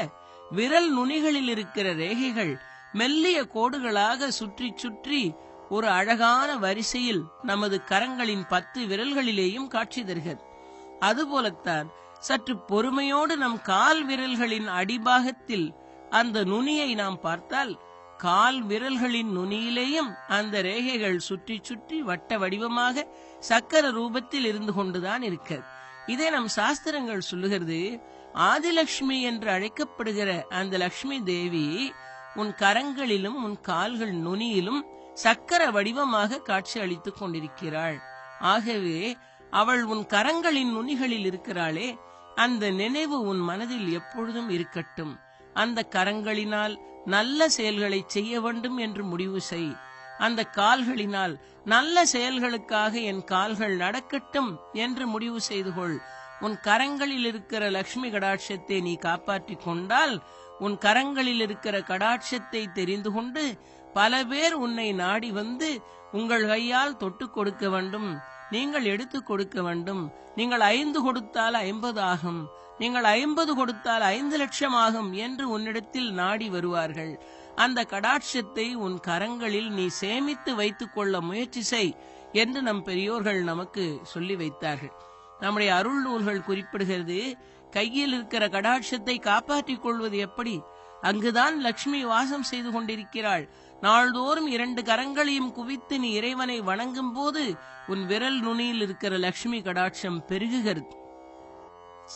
விரல் நுனிகளில் இருக்கிற ரேகைகள் மெல்லிய கோடுகளாக சுற்றி சுற்றி ஒரு அழகான வரிசையில் நமது கரங்களின் பத்து விரல்களிலேயும் காட்சி தருகிறது. அதுபோலத்தான் சற்று பொறுமையோடு நம் கால் விரல்களின் அடிபாகத்தில் அந்த நுனியை நாம் பார்த்தால் கால் விரல்களின் நுனியிலேயும் அந்த ரேகைகள் சுற்றி சுற்றி வட்ட வடிவமாக சக்கர ரூபத்தில் இருந்து கொண்டுதான் இருக்கிறது. இதை நம் சாஸ்திரங்கள் சொல்லுகிறது ஆதிலட்சுமி என்று அழைக்கப்படுகிற அந்த லட்சுமி தேவி உன் கரங்களிலும் உன் கால்கள் நுனியிலும் சக்கர வடிவமாக காட்சி அளித்துக் கொண்டிருக்கிறாள். ஆகவே அவள் உன் கரங்களின் நுனிகளில் இருக்கிறாளே அந்த நினைவு உன் மனதில் எப்பொழுதும் இருக்கட்டும். அந்த கரங்களினால் நல்ல செயல்களை செய்ய வேண்டும் என்று முடிவு செய். அந்த கால்களினால் நல்ல செயல்களுக்காக என் கால்கள் நடக்கட்டும் என்று முடிவு செய்து கொள். உன் கரங்களில் இருக்கிற லக்ஷ்மி கடாட்சத்தை நீ காப்பாற்றிக் கொண்டால் உன் கரங்களில் இருக்கிற கடாட்சத்தை தெரிந்து கொண்டு பல பேர் உன்னை நாடி வந்து உங்கள் கையால் தொட்டு கொடுக்க வேண்டும். நீங்கள் எடுத்து கொடுக்க வேண்டும். நீங்கள் ஐந்து கொடுத்தால் ஐம்பது ஆகும். நீங்கள் ஐம்பது கொடுத்தால் ஐந்து லட்சம் ஆகும் என்று உன்னிடத்தில் நாடி வருவார்கள். அந்த கடாட்சத்தை உன் கரங்களில் நீ சேமித்து வைத்துக் கொள்ள முயற்சி செய் என்று நம் பெரியோர்கள் நமக்கு சொல்லி வைத்தார்கள். நம்முடைய அருள் நூல்கள் குறிப்பிடுகிறது கையில் இருக்கிற கடாட்சத்தை காப்பாற்றிக் கொள்வது எப்படி? அங்குதான் லட்சுமி வாசம் செய்து கொண்டிருக்கிறாள். நாள்தோறும் இரண்டு கரங்களையும் குவித்து நீ இறைவனை வணங்கும் போது உன் விரல் நுனியில் இருக்கிற லட்சுமி கடாட்சம் பெருகுகிறது.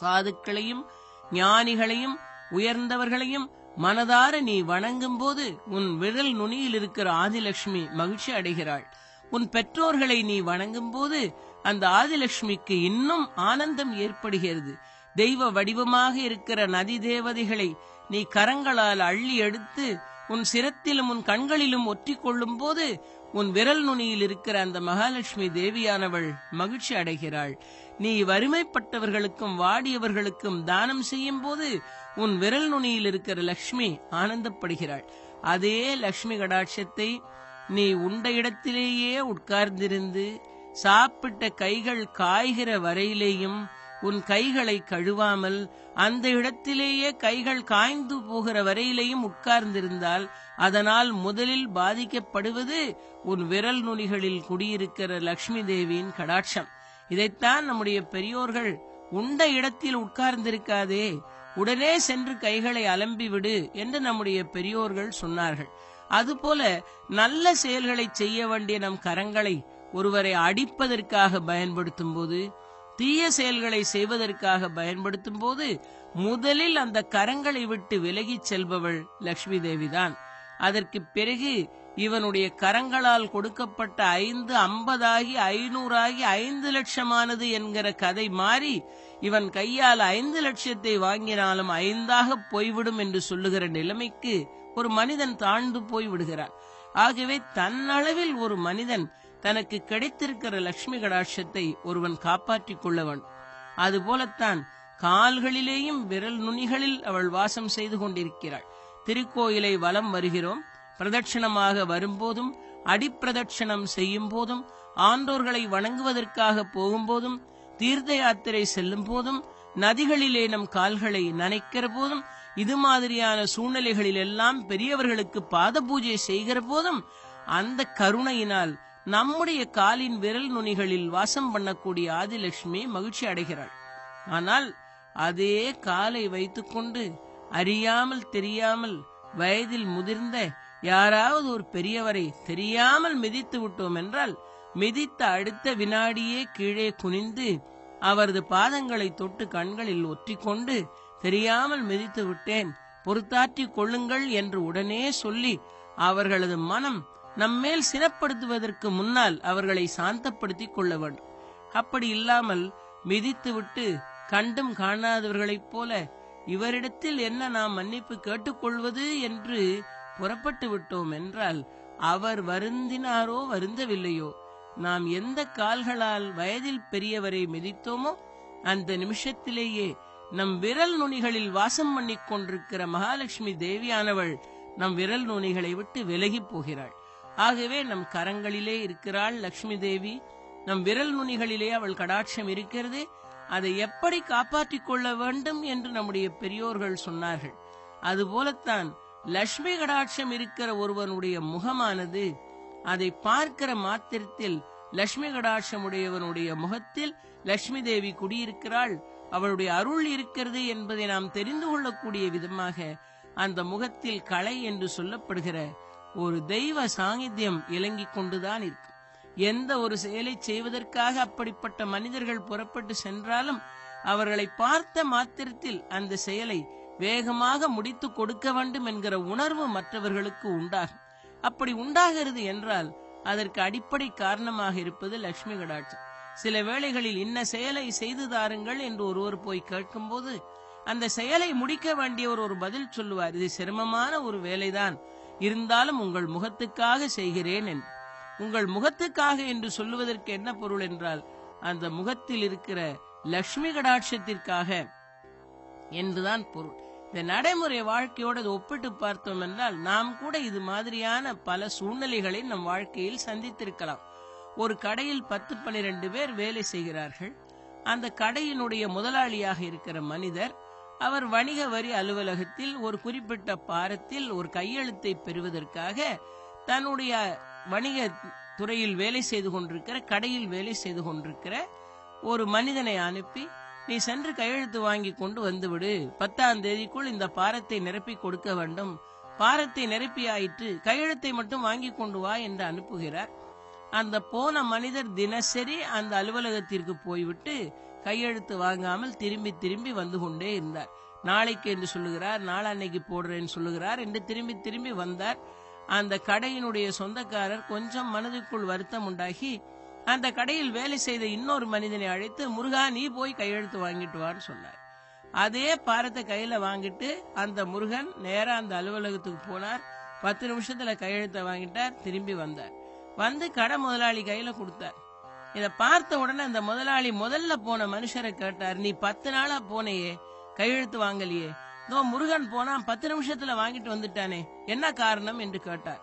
சாதுக்களையும் ஞானிகளையும் உயர்ந்தவர்களையும் மனதார நீ வணங்கும் போது உன் விரல் நுனியில் இருக்கிற ஆதிலட்சுமி மகிழ்ச்சி அடைகிறாள். உன் பெற்றோர்களை நீ வணங்கும் போது அந்த ஆதிலட்சுமிக்கு இன்னும் ஆனந்தம் ஏற்படுகிறது. தெய்வ வடிவமாக இருக்கிற நதி தேவதைகளை நீ கரங்களால் அள்ளி எடுத்து உன் சிரத்திலும் உன் கண்களிலும் ஒற்றி கொள்ளும் போது உன் விரல் நுனியில் இருக்கிற அந்த மகாலட்சுமி தேவியானவள் மகிழ்ச்சி அடைகிறாள். நீ வறுமைப்பட்டவர்களுக்கும் வாடியவர்களுக்கும் தானம் செய்யும் போது உன் விரல் நுனியில் இருக்கிற லக்ஷ்மி ஆனந்தப்படுகிறாள். அதே லக்ஷ்மி கடாட்சத்தை நீ உண்ட இடத்திலேயே உட்கார்ந்திருந்து சாப்பிட்ட கைகள் காய்கிற வரையிலேயும் உன் கைகளை கழுவாமல் அந்த இடத்திலேயே கைகள் காய்ந்து போகிற வரையிலேயும் உட்கார்ந்திருந்தால் அதனால் முதலில் பாதிக்கப்படுவது உன் விரல் நுனிகளில் குடியிருக்கிற லக்ஷ்மி தேவியின் கடாட்சம். இதைத்தான் நம்முடைய பெரியோர்கள் உண்ட இடத்தில் உட்கார்ந்திருக்காதே உடனே சென்று கைகளை அலம்பி விடு என்று நம்முடைய பெரியோர்கள் சொன்னார்கள். அதுபோல நல்ல செயல்களை செய்ய வேண்டிய நம் கரங்களை ஒருவரை அடிப்பதற்காக பயன்படுத்தும் போது தீய செயல்களை செய்வதற்காக பயன்படுத்தும் போது முதலில் அந்த கரங்களை விட்டு விலகிச் செல்பவள் லக்ஷ்மி தேவிதான். அதற்கு பிறகு இவனுடைய கரங்களால் கொடுக்கப்பட்ட ஐந்து ஐம்பதாகி ஐநூறாகி ஐந்து லட்சமானது என்கிற கதை மாறி இவன் கையால் ஐந்து லட்சத்தை வாங்கினாலும் ஐந்தாக போய்விடும் என்று சொல்லுகிற நிலைமைக்கு ஒரு மனிதன் தாழ்ந்து போய் விடுகிறான் ஆகவே தன்னளவில் ஒரு மனிதன் தனக்கு கிடைத்திருக்கிற லட்சுமி கடாட்சத்தை ஒருவன் காப்பாற்றிக் கொள்ளவன் அதுபோலத்தான் கால்களிலேயும் விரல் நுனிகளில் அவள் வாசம் செய்து கொண்டிருக்கிறாள். திருக்கோயிலை வலம் வருகிறோம். பிரதட்சிணமாக வரும்போதும் அடிப்பிரதட்சணம் செய்யும் போதும் ஆண்டோர்களை வணங்குவதற்காக போகும்போதும் தீர்த்த யாத்திரை செல்லும் போதும் நதிகளிலே நம் கால்களை நனைக்கிற போதும் இது மாதிரியான சூழ்நிலைகளில் எல்லாம் பெரியவர்களுக்கு பாத பூஜை செய்கிற போதும் அந்த கருணையினால் நம்முடைய காலின் விரல் நுனிகளில் வாசம் பண்ணக்கூடிய ஆதிலட்சுமி மகிழ்ச்சி அடைகிறாள். ஆனால் அதே காலை வைத்துக்கொண்டு அறியாமல் தெரியாமல் வயதில் முதிர்ந்த யாராவது ஒரு பெரியவரை தெரியாமல் மிதித்து விட்டோம் என்றால் மிதித்த அடுத்த வினாடியே கீழே குனிந்து அவரது பாதங்களை தொட்டு கண்களில் ஒற்றிக்கொண்டு தெரியாமல் மிதித்து விட்டேன் பொறுத்தாற்றிக் கொள்ளுங்கள் என்று உடனே சொல்லி அவர்களது மனம் நம்மேல் சினப்படுத்துவதற்கு முன்னால் அவர்களை சாந்தப்படுத்திக் கொள்ள வேண்டும். அப்படி இல்லாமல் மிதித்துவிட்டு கண்டும் காணாதவர்களைப் போல இவரிடத்தில் என்ன நாம் மன்னிப்பு கேட்டுக்கொள்வது என்று புறப்பட்டு விட்டோம் என்றால் அவர் வருந்தினாரோ வருந்தவில்லையோ? நாம் எந்த கால்களால் வயதில் பெரியவரை மிதித்தோமோ அந்த நிமிஷத்திலேயே நம் விரல் நுனிகளில் வாசம் பண்ணிக் கொண்டிருக்கிற மகாலட்சுமி தேவியானவள் நம் விரல் நுனிகளை விட்டு விலகி போகிறாள். ஆகவே நம் கரங்களிலே இருக்கிறாள் லக்ஷ்மி தேவி. நம் விரல் நுனிகளிலே அவள் கடாட்சம் இருக்கிறது. அதை எப்படி காப்பாற்றிக் கொள்ள வேண்டும் என்று நம்முடைய பெரியோர்கள் சொன்னார்கள். அதுபோலத்தான் லட்சுமி கடாட்சம் இருக்கிற ஒருவனுடைய முகமானது அதை பார்க்கிற மாத்திரத்தில் லட்சுமி கடாட்சம் உடையவனுடைய முகத்தில் லட்சுமி தேவி குடியிருக்கிறாள். அவளுடைய அருள் இருக்கிறது என்பதை நாம் தெரிந்து கொள்ளக்கூடிய விதமாக அந்த முகத்தில் கலை என்று சொல்லப்படுகிற ஒரு தெய்வ சாநித்தியம் இலங்கிக் கொண்டுதான் இருக்கு. எந்த ஒரு செயலை செய்வதற்காக அப்படிப்பட்ட மனிதர்கள் புறப்பட்டு சென்றாலும் அவர்களை பார்த்த மாத்திரத்தில் அந்த செயலை வேகமாக முடித்து கொடுக்க வேண்டும் என்கிற உணர்வு மற்றவர்களுக்கு உண்டாகும். அப்படி உண்டாகிறது என்றால் அதற்கு அடிப்படை காரணமாக இருப்பது லட்சுமி கடாட்சம். சில வேளைகளில் இன்ன செயலை செய்து தாருங்கள் என்று ஒருவர் போய் கேட்கும்போது அந்த செயலை முடிக்க வேண்டியவர் ஒரு பதில் சொல்லுவார். இது சிரமமான ஒரு வேலைதான். இருந்தாலும் உங்கள் முகத்துக்காக செய்கிறேன் உங்கள் முகத்துக்காக என்று சொல்லுவதற்கு என்ன பொருள் என்றால் அந்த முகத்தில் இருக்கிற லட்சுமி கடாட்சத்திற்காக என்றுதான் பொருள். இந்த நடைமுறை வாழ்க்கையோடு ஒப்பிட்டு பார்த்தோம் என்றால் நாம் கூட இது மாதிரியான பல சூழ்நிலைகளை நம் வாழ்க்கையில் சந்தித்திருக்கலாம். ஒரு கடையில் பத்து பன்னிரண்டு பேர் வேலை செய்கிறார்கள். அந்த கடையினுடைய முதலாளியாக இருக்கிற மனிதர் அவர் வணிக வரி அலுவலகத்தில் ஒரு குறிப்பிட்ட பாரத்தில் ஒரு கையெழுத்தை பெறுவதற்காக தன்னுடைய வணிக துறையில் வேலை செய்து கொண்டிருக்கிற கடையில் வேலை செய்து கொண்டிருக்கிற ஒரு மனிதனை அனுப்பி நீ சென்று கையெழுத்து வாங்கி கொண்டு வந்துவிடு. பத்தாம் தேதிக்குள் இந்த பாரத்தை நிரப்பி கொடுக்க வேண்டும். பாரத்தை நிரப்பியாயிற்று. கையெழுத்தை மட்டும் வாங்கி கொண்டு வா என்று அனுப்புகிறார். அந்த போன மனிதர் தினசரி அந்த அலுவலகத்திற்கு போய்விட்டு கையெழுத்து வாங்காமல் திரும்பி திரும்பி வந்து கொண்டே இருந்தார். நாளைக்கு என்று சொல்லுகிறார் நாளன்னைக்கு போடுறேன்னு சொல்லுகிறார் என்று திரும்பி திரும்பி வந்தார். அந்த கடையினுடைய சொந்தக்காரர் கொஞ்சம் மனதுக்குள் வருத்தம் உண்டாகி அந்த கடையில் வேலை செய்த இன்னொரு மனிதனை அழைத்து முருகா நீ போய் கையெழுத்து வாங்கிட்டு வான்னு சொன்னார். அதே பாரத்தை கையில வாங்கிட்டு அந்த முருகன் நேரா அந்த அலுவலகத்துக்கு போனார். பத்து நிமிஷத்துல கையெழுத்தை வாங்கிட்டார் திரும்பி வந்தார். வந்து கடை முதலாளி கையில கொடுத்தார். இத பார்த்த உடனே அந்த முதலாளி முதல்ல போன மனுஷரை கேட்டார் நீ பத்து நாளா போனையே கையெழுத்து வாங்கலையே. இதோ முருகன் போனா பத்து நிமிஷத்துல வாங்கிட்டு வந்துட்டானே என்ன காரணம்? என்று கேட்டார்.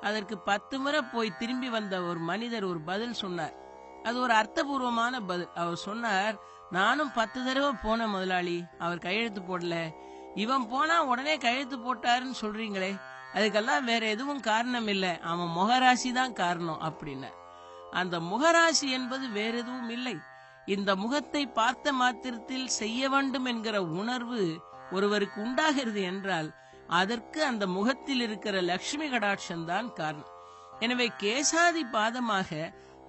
அதற்கு பத்து முறை போய் திரும்பி வந்த ஒரு மனிதர் ஒரு பதில் சொன்னார். அது ஒரு அர்த்தபூர்வமான பதில். அவர் சொன்னார் நானும் பத்து தடவை போன முதலாளி அவர் கையெழுத்து போடல. இவன் போனா உடனே கையெழுத்து போட்டாருன்னு சொல்றீங்களே அதுக்கெல்லாம் வேற எதுவும் காரணம் இல்ல. அவன் முகராசி தான் காரணம் அப்படின்னு அந்த முகராசி என்பது வேற எதுவும் இல்லை. இந்த முகத்தை பார்த்த மாத்திரத்தில் செய்ய வேண்டும் என்கிற உணர்வு ஒருவருக்கு உண்டாகிறது என்றால் அதற்கு அந்த முகத்தில் இருக்கிற லட்சுமி கடாட்சம் தான் காரணம். எனவே கேசாதி பாதமாக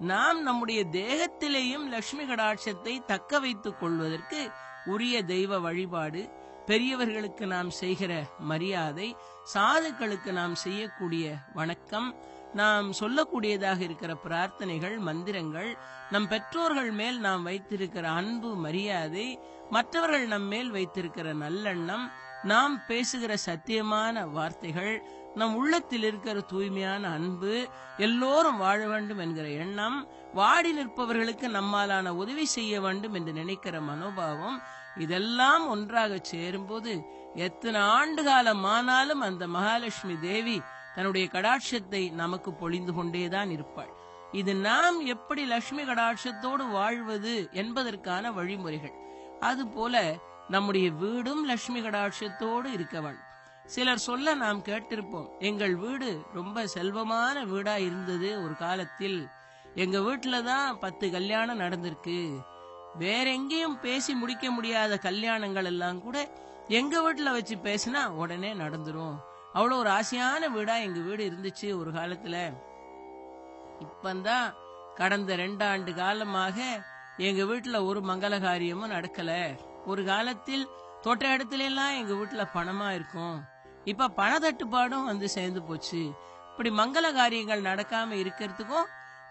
நாம் நம்முடைய தேகத்திலேயும் லட்சுமி கடாட்சத்தை தக்க வைத்துக் கொள்வதற்கு உரிய தெய்வ வழிபாடு பெரியவர்களுக்கு நாம் செய்கிற மரியாதை சாதுக்களுக்கு நாம் செய்யக்கூடிய வணக்கம் நாம் சொல்லக்கூடியதாக இருக்கிற பிரார்த்தனைகள் மந்திரங்கள் நம் பெற்றோர்கள் மேல் நாம் வைத்திருக்கிற அன்பு மரியாதை மற்றவர்கள் நம் மேல் வைத்திருக்கிற நல்லெண்ணம் நாம் பேசுகிற சத்தியமான வார்த்தைகள் நம் உள்ளத்தில் இருக்கிற தூய்மையான அன்பு எல்லோரும் வாழ வேண்டும் என்கிற எண்ணம் வாடி நிற்பவர்களுக்கு நம்மாலான உதவி செய்ய வேண்டும் என்று நினைக்கிற மனோபாவம் இதெல்லாம் ஒன்றாக சேரும்போது எத்தனை ஆண்டு காலம் ஆனாலும் அந்த மகாலட்சுமி தேவி தன்னுடைய கடாட்சத்தை நமக்கு பொழிந்து கொண்டேதான் இருப்பாள். இது நாம் எப்படி லட்சுமி கடாட்சத்தோடு வாழ்வது என்பதற்கான வழிமுறைகள். அதுபோல நம்முடைய வீடும் லட்சுமி கடாட்சத்தோடு இருக்க சிலர் சொல்ல நாம் கேட்டிருப்போம் எங்கள் வீடு ரொம்ப செல்வமான வீடா இருந்தது ஒரு காலத்தில். எங்க வீட்டுல தான் பத்து கல்யாணம் நடந்திருக்கு. வேற எங்கேயும் பேசி முடிக்க முடியாத கல்யாணங்கள் எல்லாம் கூட எங்க வீட்டுல வச்சு பேசினா உடனே நடந்துரும். அவ்வளவு ஒரு ஆசையான வீடா எங்க வீடு இருந்துச்சு ஒரு காலத்துல. இப்பந்தான் கடந்த ரெண்டாண்டு காலமாக எங்க வீட்டுல ஒரு மங்கள காரியமும் நடக்கல. ஒரு காலத்தில் தொட்ட இடத்துல எல்லாம் எங்க வீட்டுல பணமா இருக்கும். இப்ப பண தட்டுப்பாடும் வந்து சேர்ந்து போச்சு. இப்படி மங்கள காரியங்கள் நடக்காம இருக்கிறதுக்கும்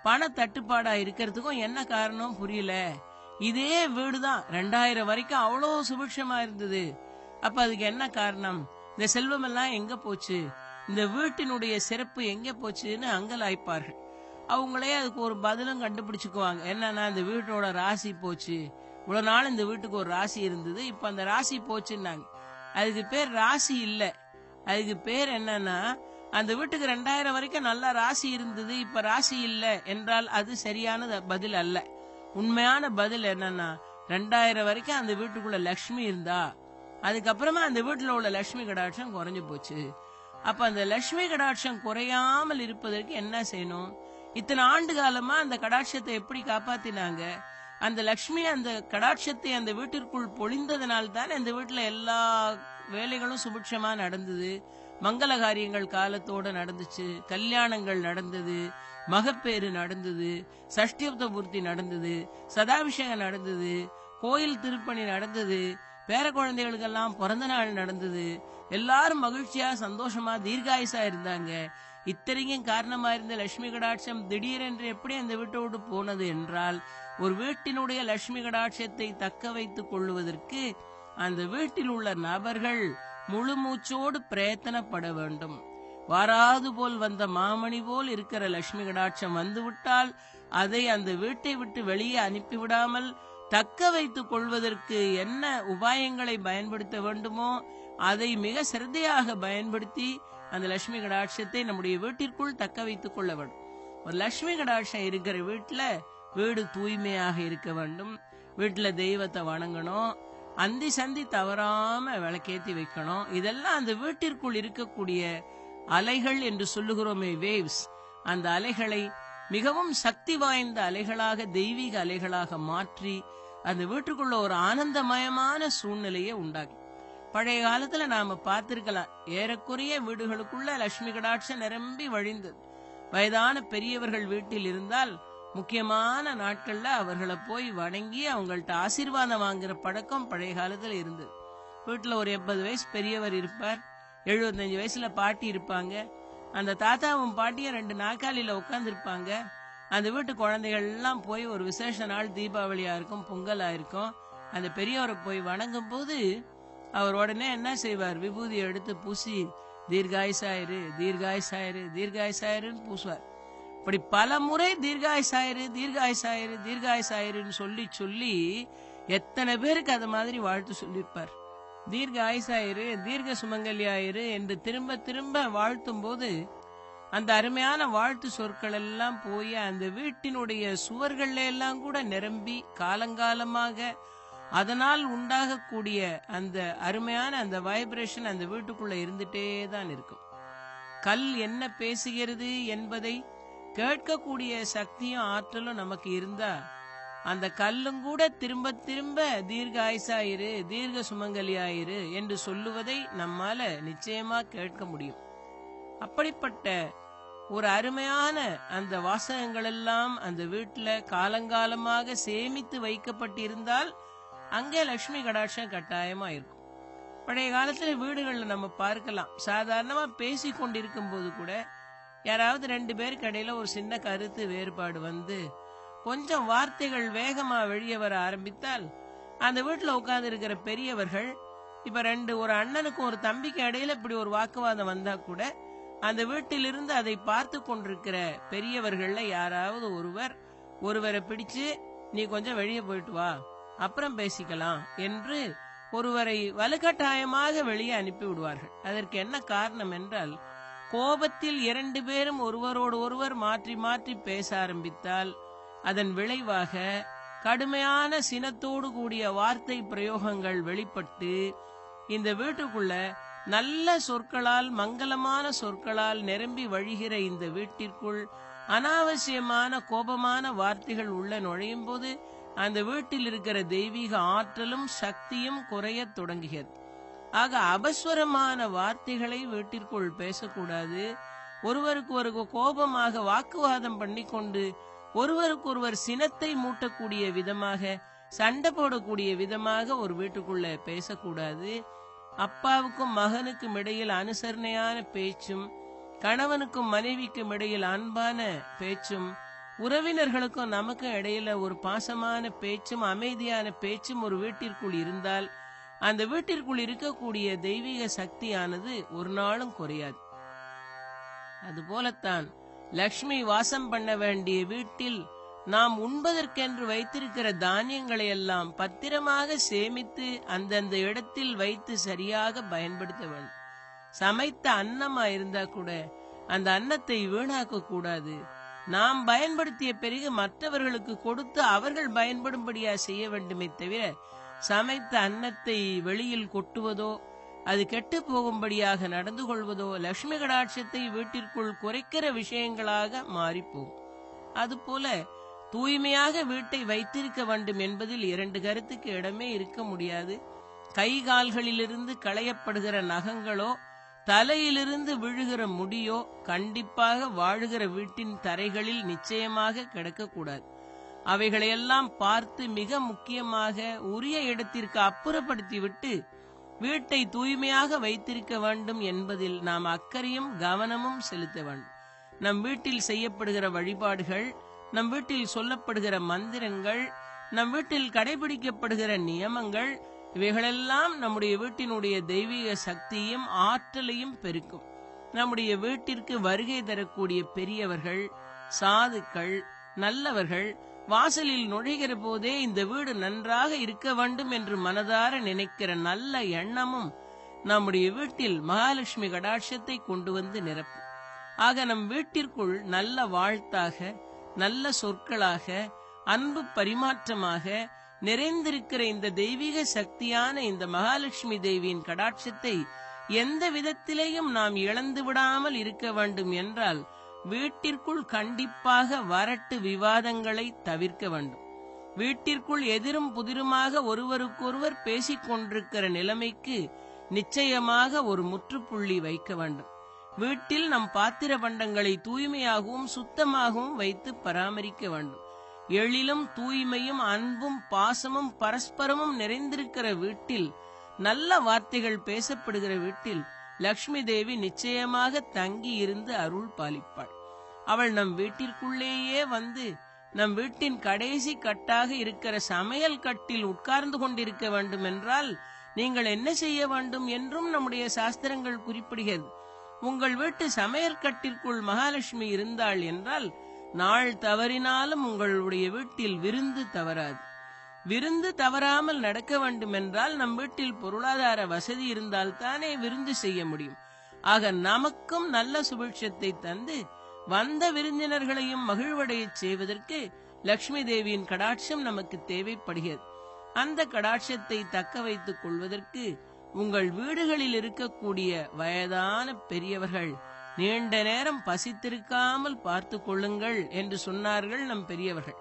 பண தட்டுப்பாடா இருக்கிறதுக்கும் என்ன காரணம் புரியல. இதே வீடுதான். ரெண்டாயிரம் வரைக்கும் அவ்வளோ சுபிக்ஷமா இருந்தது. அப்ப அதுக்கு என்ன காரணம்? இந்த செல்வம் எல்லாம் எங்க போச்சு? இந்த வீட்டினுடைய சிறப்பு எங்க போச்சுன்னு அங்கலாய்ப்பார்கள். அவங்களே அதுக்கு ஒரு பதிலும் கண்டுபிடிச்சுக்குவாங்க. என்னன்னா இந்த வீட்டோட ராசி போச்சு. இவ்வளவு நாள் இந்த வீட்டுக்கு ஒரு ராசி இருந்தது. இப்ப அந்த ராசி போச்சுன்னாங்க. அதுக்கு பேர் ராசி இல்ல. அதுக்கு பேர் என்னன்னா அந்த வீட்டுக்கு ரெண்டாயிரம் வரைக்கும் நல்ல ராசி இருந்தது. இப்ப ராசி இல்ல என்றால் அது சரியான பதில் அல்ல. உண்மையான பதில் என்னன்னா ரெண்டாயிரம் வரைக்கும் அந்த வீட்டுக்குள்ள லக்ஷ்மி இருந்தா அதுக்கப்புறமா அந்த வீட்டுல உள்ள லட்சுமி கடாட்சம் குறைஞ்சு போச்சு. அப்ப அந்த லட்சுமி கடாட்சம் குறையாமல் இருப்பதற்கு என்ன செய்யணும்? இத்தனை ஆண்டு காலமா அந்த கடாட்சத்தை எப்படி காப்பாத்தினாங்க? அந்த லட்சுமி அந்த கடாட்சத்தை அந்த வீட்டிற்குள் பொழிந்ததனால் தான் அந்த வீட்டுல எல்லா வேலைகளும் சுபிட்சமா நடந்தது. மங்கள காரியங்கள் காலத்தோட நடந்துச்சு. கல்யாணங்கள் நடந்தது. மகப்பேறு நடந்தது. சஷ்டியப்த பூர்த்தி நடந்தது. சதாபிஷேகம் நடந்தது. கோயில் திருப்பணி நடந்தது. பேர குழந்தைகளுக்கெல்லாம் பிறந்த நாள் நடந்தது. எல்லாரும் மகிழ்ச்சியா சந்தோஷமா தீர்காயுசா இருந்தாங்க. இத்தனைக்கும் காரணமா இருந்த லட்சுமி கடாட்சம் திடீரென்று எப்படி அந்த வீட்டை விட்டு போனது என்றால் ஒரு வீட்டினுடைய லட்சுமி கடாட்சத்தை தக்க வைத்துக் கொள்வதற்கு அந்த வீட்டில் உள்ள நபர்கள் முழு மூச்சோடு பிரயத்தனப்பட வேண்டும். வாராது போல் வந்த மாமணி போல் இருக்கிற லட்சுமி கடாட்சம் வந்துவிட்டால் அதை அந்த வீட்டை விட்டு வெளியே அனுப்பிவிடாமல் தக்க வைத்துக் கொள்வதற்கு என்ன உபாயங்களை பயன்படுத்த வேண்டுமோ அதை மிக சிரத்தையாக பயன்படுத்தி அந்த லட்சுமி கடாட்சத்தை நம்முடைய வீட்டிற்குள் தக்க வைத்துக் கொள்ள வேண்டும். ஒரு லட்சுமி கடாட்சம் இருக்கிற வீட்டுல வீடு தூய்மையாக இருக்க வேண்டும். வீட்டுல தெய்வத்தை வணங்கணும். அந்தி சந்தி தவறாம விளக்கேத்தி வைக்கணும். இதெல்லாம் அந்த வீட்டிற்குள் இருக்கக்கூடிய அலைகள் என்று சொல்லுகிறோமே வேவ்ஸ் அந்த அலைகளை மிகவும் சக்தி வாய்ந்த அலைகளாக தெய்வீக அலைகளாக மாற்றி அந்த வீட்டுக்குள்ள ஒரு ஆனந்தமயமான சூழ்நிலையை உண்டாக்கி. பழைய காலத்துல நாம பார்த்திருக்கலாம் ஏறக்குறைய வீடுகளுக்குள்ள லட்சுமி கடாட்சம் நிரம்பி வழிந்தது. வயதான பெரியவர்கள் வீட்டில் இருந்தால் முக்கியமான நாட்கள்ல அவர்களை போய் வணங்கி அவங்கள்ட்ட ஆசீர்வாதம் வாங்குற பழக்கம் பழைய காலத்துல இருந்தது. வீட்டுல ஒரு எண்பது வயசு பெரியவர் இருப்பார் எழுபத்தஞ்சு வயசுல பாட்டி இருப்பாங்க அந்த தாத்தாவும் பாட்டியும் ரெண்டு நாற்காலியில உட்கார்ந்து இருப்பாங்க அந்த வீட்டு குழந்தைகள் எல்லாம் போய் ஒரு விசேஷ நாள் தீபாவளியா இருக்கும் பொங்கலா இருக்கும். அந்த பெரியவரை போய் வணங்கும் போது அவர் உடனே என்ன செய்வார்? விபூதி எடுத்து பூசி தீர்காயுசாயிரு தீர்காயுசாயிரு தீர்காயுசாயிருன்னு பூசுவார். இப்படி பல முறை தீர்காயுசாயிரு தீர்காயுசாயிரு தீர்காயுசாயிருன்னு சொல்லி சொல்லி எத்தனை பேருக்கு அது மாதிரி வாழ்த்து சொல்லியிருப்பார். தீர்க்க ஆயுசாயிரு தீர்க்க சுமங்கலியாயிரு என்று திரும்ப திரும்ப வாழ்த்தும் போது அந்த அருமையான வாழ்த்து சொற்கள் எல்லாம் போய் அந்த வீட்டினுடைய சுவர்கள்ல எல்லாம் கூட நிரம்பி காலங்காலமாக அதனால் உண்டாகக்கூடிய அந்த அருமையான அந்த வைப்ரேஷன் அந்த வீட்டுக்குள்ள இருந்துட்டே தான் இருக்கும். கல் என்ன பேசுகிறது என்பதை கேட்கக்கூடிய சக்தியும் ஆற்றலும் நமக்கு இருந்தா அந்த கல்லும் கூட திரும்ப திரும்ப தீர்க்க ஆயுசாயிரு தீர்க்க சுமங்கலியாயிரு என்று சொல்லுவதை நம்மால நிச்சயமா கேட்க முடியும். அப்படிப்பட்ட ஒரு அருமையான அந்த வாசகங்கள் எல்லாம் அந்த வீட்டுல காலங்காலமாக சேமித்து வைக்கப்பட்டிருந்தால் அங்கே லட்சுமி கடாட்சம் கட்டாயமா இருக்கும். பழைய காலத்துல வீடுகள்ல நம்ம பார்க்கலாம். சாதாரணமா பேசி கொண்டிருக்கும் போது கூட யாராவது ரெண்டு பேருக்கு இடையில ஒரு சின்ன கருத்து வேறுபாடு வந்து கொஞ்சம் வார்த்தைகள் வேகமா வெளியே வர ஆரம்பித்தால் அந்த வீட்டுல உட்கார்ந்து இருக்கிற பெரியவர்கள் இப்ப ரெண்டு ஒரு அண்ணனுக்கும் ஒரு தம்பிக்கு இடையில இப்படி ஒரு வாக்குவாதம் வந்தா கூட அந்த வீட்டிலிருந்து அதை பார்த்து கொண்டிருக்கிற பெரியவர்கள்ல யாராவது ஒருவர் ஒருவரை பிடிச்சு நீ கொஞ்சம் வெளியே போயிட்டு வா அப்புறம் பேசிக்கலாம் என்று ஒருவரை வலுக்கட்டாயமாக வெளியே அனுப்பி விடுவார்கள். அதற்கு என்ன காரணம் என்றால் கோபத்தில் இரண்டு பேரும் ஒருவரோடு ஒருவர் மாற்றி மாற்றி பேச ஆரம்பித்தால் அதன் விளைவாக கடுமையான சினத்தோடு கூடிய வார்த்தை பிரயோகங்கள் வெளிப்பட்டு இந்த வீட்டுக்குள்ள நல்ல சொற்களால் மங்களமான சொற்களால் நிரம்பி வழிகிற இந்த வீட்டிற்குள் அனாவசியமான கோபமான வார்த்தைகள் உள்ள நுழையும் போது அந்த வீட்டில் இருக்கிற தெய்வீக ஆற்றலும் சக்தியும் குறையத் தொடங்குகிறது. ஆக அபஸ்வரமான வார்த்தைகளை வீட்டிற்குள் பேசக்கூடாது. ஒருவருக்கு ஒரு கோபமாக வாக்குவாதம் பண்ணிக்கொண்டு ஒருவருக்கொருவர் சினத்தை மூட்டக்கூடிய விதமாக சண்டை போடக்கூடிய விதமாக ஒரு வீட்டுக்குள்ள பேசக்கூடாது. அப்பாவுக்கும் மகனுக்கும் இடையில் அனுசரணையான பேச்சும் கணவனுக்கும் மனைவிக்கும் இடையில் அன்பான பேச்சும் உறவினர்களுக்கும் நமக்கும் இடையில ஒரு பாசமான பேச்சும் அமைதியான பேச்சும் ஒரு வீட்டிற்குள் இருந்தால் அந்த வீட்டிற்குள் இருக்கக்கூடிய தெய்வீக சக்தியானது ஒரு நாளும் குறையாது. அதுபோலத்தான் லக்ஷ்மி வாசம் பண்ண வேண்டிய வீட்டில் நாம் உண்பதற்கென்று வைத்திருக்கிற தானியங்களை எல்லாம் பத்திரமாக சேமித்து அந்தந்த இடத்தில் வைத்து சரியாக பயன்படுத்த வேண்டும். சமைத்த அன்னமா இருந்தா கூட அந்த அன்னத்தை வீணாக்க கூடாது. நாம் பயன்படுத்திய பிறகு மற்றவர்களுக்கு கொடுத்து அவர்கள் பயன்படும்படியா செய்ய வேண்டுமே தவிர சமைத்த அன்னத்தை வெளியில் கொட்டுவதோ அது கெட்டு போகும்படியாக நடந்து கொள்வதோ லட்சுமி கடாட்சத்தை வீட்டிற்குள் குறைக்கிற விஷயங்களாக மாறிப்போகும் அதுபோல தூய்மையாக வீட்டை வைத்திருக்க வேண்டும் என்பதில் இரண்டு கருத்துக்கு இடமே இருக்க முடியாது. கை கால்களிலிருந்து களையப்படுகிற நகங்களோ தலையிலிருந்து விழுகிற முடியோ கண்டிப்பாக வாழுகிற வீட்டின் தரைகளில் நிச்சயமாக கிடக்கக்கூடாது. அவைகளையெல்லாம் பார்த்து மிக முக்கியமாக உரிய இடத்திற்கு அப்புறப்படுத்திவிட்டு வீட்டை தூய்மையாக வைத்திருக்க வேண்டும் என்பதில் நாம் அக்கறையும் கவனமும் செலுத்த வேண்டும். நம் வீட்டில் செய்யப்படுகிற வழிபாடுகள் நம் வீட்டில் சொல்லப்படுகிற மந்திரங்கள் நம் வீட்டில் கடைபிடிக்கப்படுகிற நியமங்கள் இவைகளெல்லாம் நம்முடைய வீட்டினுடைய தெய்வீக சக்தியும் ஆற்றலையும் பெருக்கும். நம்முடைய வீட்டிற்கு வருகை தரக்கூடிய பெரியவர்கள் சாதுக்கள் நல்லவர்கள் வாசலில் நுழைகிற போதே இந்த வீடு நன்றாக இருக்க வேண்டும் என்று மனதார நினைக்கிற நல்ல எண்ணமும் நம்முடைய வீட்டில் மகாலட்சுமி கடாட்சத்தை கொண்டு வந்து நிரப்பும். ஆக நம் வீட்டிற்குள் நல்ல வாழ்த்தாக நல்ல சொற்களாக அன்பு பரிமாற்றமாக நிறைந்திருக்கிற இந்த தெய்வீக சக்தியான இந்த மகாலட்சுமி தேவியின் கடாட்சத்தை எந்த விதத்திலேயும் நாம் இழந்து விடாமல் இருக்க வேண்டும் என்றால் வீட்டிற்குள் கண்டிப்பாக வரட்டு விவாதங்களை தவிர்க்க வேண்டும். வீட்டிற்குள் எதிரும் புதிருமாக ஒருவருக்கொருவர் பேசிக் கொண்டிருக்கிற நிலைமைக்கு நிச்சயமாக ஒரு முற்றுப்புள்ளி வைக்க வேண்டும். வீட்டில் நம் பாத்திர பண்டங்களை தூய்மையாகவும் சுத்தமாகவும் வைத்து பராமரிக்க வேண்டும். எழிலும் தூய்மையும் அன்பும் பாசமும் பரஸ்பரமும் நிறைந்திருக்கிற வீட்டில் நல்ல வார்த்தைகள் பேசப்படுகிற வீட்டில் லக்ஷ்மி தேவி நிச்சயமாக தங்கி இருந்து அருள் பாலிப்பாள். அவள் நம் வீட்டிற்குள்ளேயே வந்து நம் வீட்டின் கடைசி கட்டாக இருக்கிற சமையல் கட்டில் உட்கார்ந்து கொண்டிருக்க வேண்டும் என்றால் நீங்கள் என்ன செய்ய வேண்டும் என்றும் நம்முடைய சாஸ்திரங்கள் குறிப்பிடுகிறது. உங்கள் வீட்டு சமையற்கட்டிற்குள் மகாலட்சுமி இருந்தாள் என்றால் நாள் தவறினாலும் உங்களுடைய வீட்டில் விருந்து தவறாது. விருந்து தவறாமல் நடக்க வேண்டும் என்றால் நம் வீட்டில் பொருளாதார வசதி இருந்தால் தானே விருந்து செய்ய முடியும். ஆக நமக்கும் நல்ல சுபிட்சத்தை தந்து வந்த விருந்தினர்களையும் மகிழ்வடைய செய்வதற்கு லட்சுமி தேவியின் கடாட்சம் நமக்கு தேவைப்படுகிறது. அந்த கடாட்சத்தை தக்க வைத்துக் கொள்வதற்கு உங்கள் வீடுகளில் இருக்கக்கூடிய வயதான பெரியவர்கள் நீண்ட நேரம் பசித்திருக்காமல் பார்த்து கொள்ளுங்கள் என்று சொன்னார்கள் நம் பெரியவர்கள்.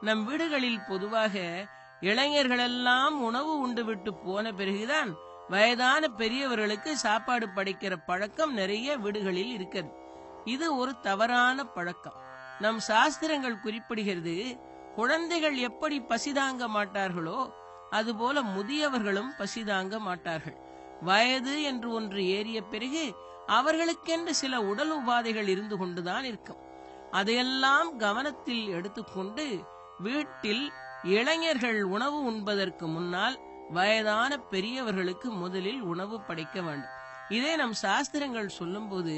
நம் வீடுகளில் பொதுவாக இளைஞர்களெல்லாம் உணவு உண்டுவிட்டு போன பிறகுதான் வயதான பெரியவர்களுக்கு சாப்பாடு படைக்கிற பழக்கம் நிறைய வீடுகளில் இருக்கிறது. இது ஒரு தவறான பழக்கம். நம் சாஸ்திரங்கள் குறிப்பிடுகிறது குழந்தைகள் எப்படி பசிதாங்க மாட்டார்களோ அதுபோல முதியவர்களும் பசிதாங்க மாட்டார்கள். வயது என்று ஒன்று ஏறிய பிறகு அவர்களுக்கென்று சில உடல் உபாதைகள் இருந்து கொண்டுதான் இருக்கும். அதையெல்லாம் கவனத்தில் எடுத்துக்கொண்டு வீட்டில் இளைஞர்கள் உணவு உண்பதற்கு முன்னால் வயதான பெரியவர்களுக்கு முதலில் உணவு படைக்க வேண்டும். இதை நம் சாஸ்திரங்கள் சொல்லும்போது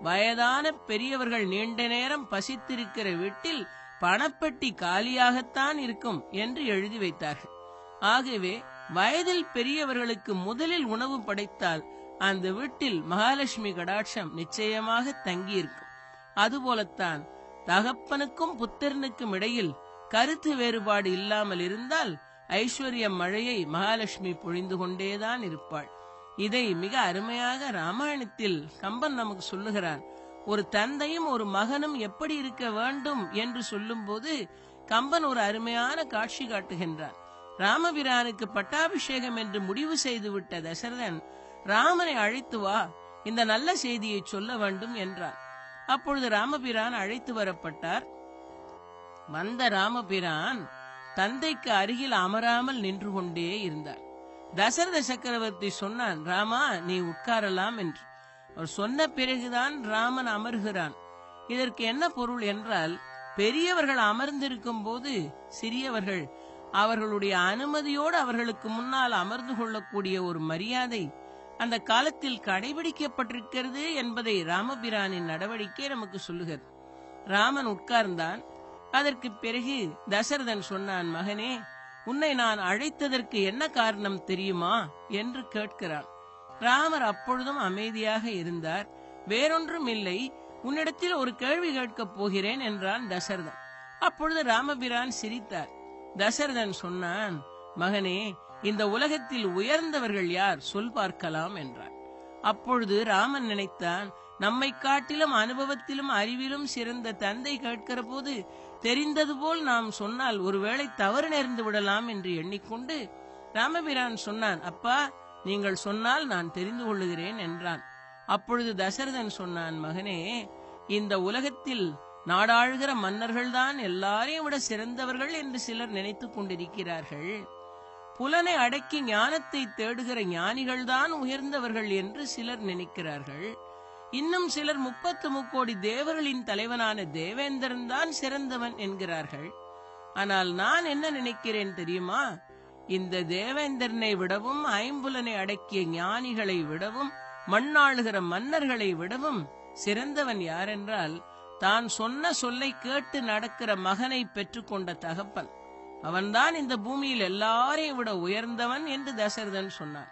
வயதான பெரியவர்கள் நீண்ட நேரம் பசித்திருக்கிற வீட்டில் பணப்பெட்டி காலியாகத்தான் இருக்கும் என்று எழுதி வைத்தார்கள். ஆகவே வயதில் பெரியவர்களுக்கு முதலில் உணவு படைத்தால் அந்த வீட்டில் மகாலட்சுமி கடாட்சம் நிச்சயமாக தங்கியிருக்கும். அதுபோலத்தான் தகப்பனுக்கும் புத்திரனுக்கும் இடையில் கருத்து வேறுபாடு இல்லாமல் இருந்தால் ஐஸ்வர்ய மழையை மகாலட்சுமி பொழிந்து கொண்டேதான் இருப்பாள். இதை மிக அருமையாக ராமாயணத்தில் கம்பன் நமக்கு சொல்லுகிறான் ஒரு தந்தையும் ஒரு மகனும் எப்படி இருக்க வேண்டும் என்று சொல்லும்போது கம்பன் ஒரு அருமையான காட்சி காட்டுகின்றான் ராமபிரானுக்கு பட்டாபிஷேகம் என்று முடிவு செய்துவிட்ட தசரதன் ராமனை அழைத்து வா இந்த நல்ல செய்தியை சொல்ல வேண்டும் என்றார் அப்பொழுது ராமபிரான் அழைத்து வரப்பட்டார். வந்த ராமபிரான் தந்தைக்கு அருகில் அமராமல் நின்று கொண்டே இருந்தார். தசரத சக்கரவர்த்தி சொன்னான் ராமா நீ உட்காரலாம் என்று. அவர் சொன்ன பிறகுதான் ராமன் அமர்கிறான். இதற்கு என்ன பொருள் என்றால் பெரியவர்கள் அமர்ந்திருக்கும் போது சிறியவர்கள் அவர்களுடைய அனுமதியோடு அவர்களுக்கு முன்னால் அமர்ந்து கொள்ளக்கூடிய ஒரு மரியாதை அந்த காலத்தில் கடைபிடிக்கப்பட்டிருக்கிறது என்பதை ராமபிரானின் நடவடிக்கை நமக்கு சொல்லுகிறது. ராமன் உட்கார்ந்தான். அதற்கு பிறகு தசரதன் சொன்னான் மகனே உன்னை நான் அழைத்ததற்கு என்ன காரணம் தெரியுமா? என்று கேட்கிறான். ராமர் அப்பொழுதும் அமைதியாக இருந்தார். வேறொன்றும் இல்லை. உன்னிடத்தில் ஒரு கேள்வி கேட்கப் போகிறேன் என்றான் தசரதன். அப்பொழுது ராமபிரான் சிரித்தார். தசரதன் சொன்னான் மகனே இந்த உலகத்தில் உயர்ந்தவர்கள் யார் சொல் பார்க்கலாம் என்றார் அப்பொழுது ராமன் நினைத்தான் நம்மை காட்டிலும் அனுபவத்திலும் அறிவிலும் சிறந்த தந்தை கேட்கிற போது தெரிந்தது போல் நாம் சொன்னால் ஒருவேளை தவறு நேர்ந்து விடலாம் என்று எண்ணிக்கொண்டு ராமபிரான் சொன்னான் அப்பா நீங்கள் சொன்னால் நான் தெரிந்து கொள்ளுகிறேன் என்றான். அப்பொழுது தசரதன் சொன்னான் மகனே இந்த உலகத்தில் நாடாளுகிற மன்னர்கள்தான் எல்லாரையும் விட சிறந்தவர்கள் என்று சிலர் நினைத்துக் கொண்டிருக்கிறார்கள். புலனை அடக்கி ஞானத்தை தேடுகிற ஞானிகள்தான் உயர்ந்தவர்கள் என்று சிலர் நினைக்கிறார்கள். இன்னும் சிலர் முப்பத்து முக்கோடி தேவர்களின் தலைவனான தேவேந்திரன் தான் சிறந்தவன் என்கிறார்கள். ஆனால் நான் என்ன நினைக்கிறேன் தெரியுமா? இந்த தேவேந்திரனை விடவும் ஐம்புலனை அடக்கிய ஞானிகளை விடவும் மண்ணாளுகிற மன்னர்களை விடவும் சிறந்தவன் யாரென்றால் தான் சொன்ன சொல்லை கேட்டு நடக்கிற மகனை பெற்றுக்கொண்ட தகப்பன். அவன்தான் இந்த பூமியில் எல்லாரையும் விட உயர்ந்தவன் என்று தசரதன் சொன்னான்.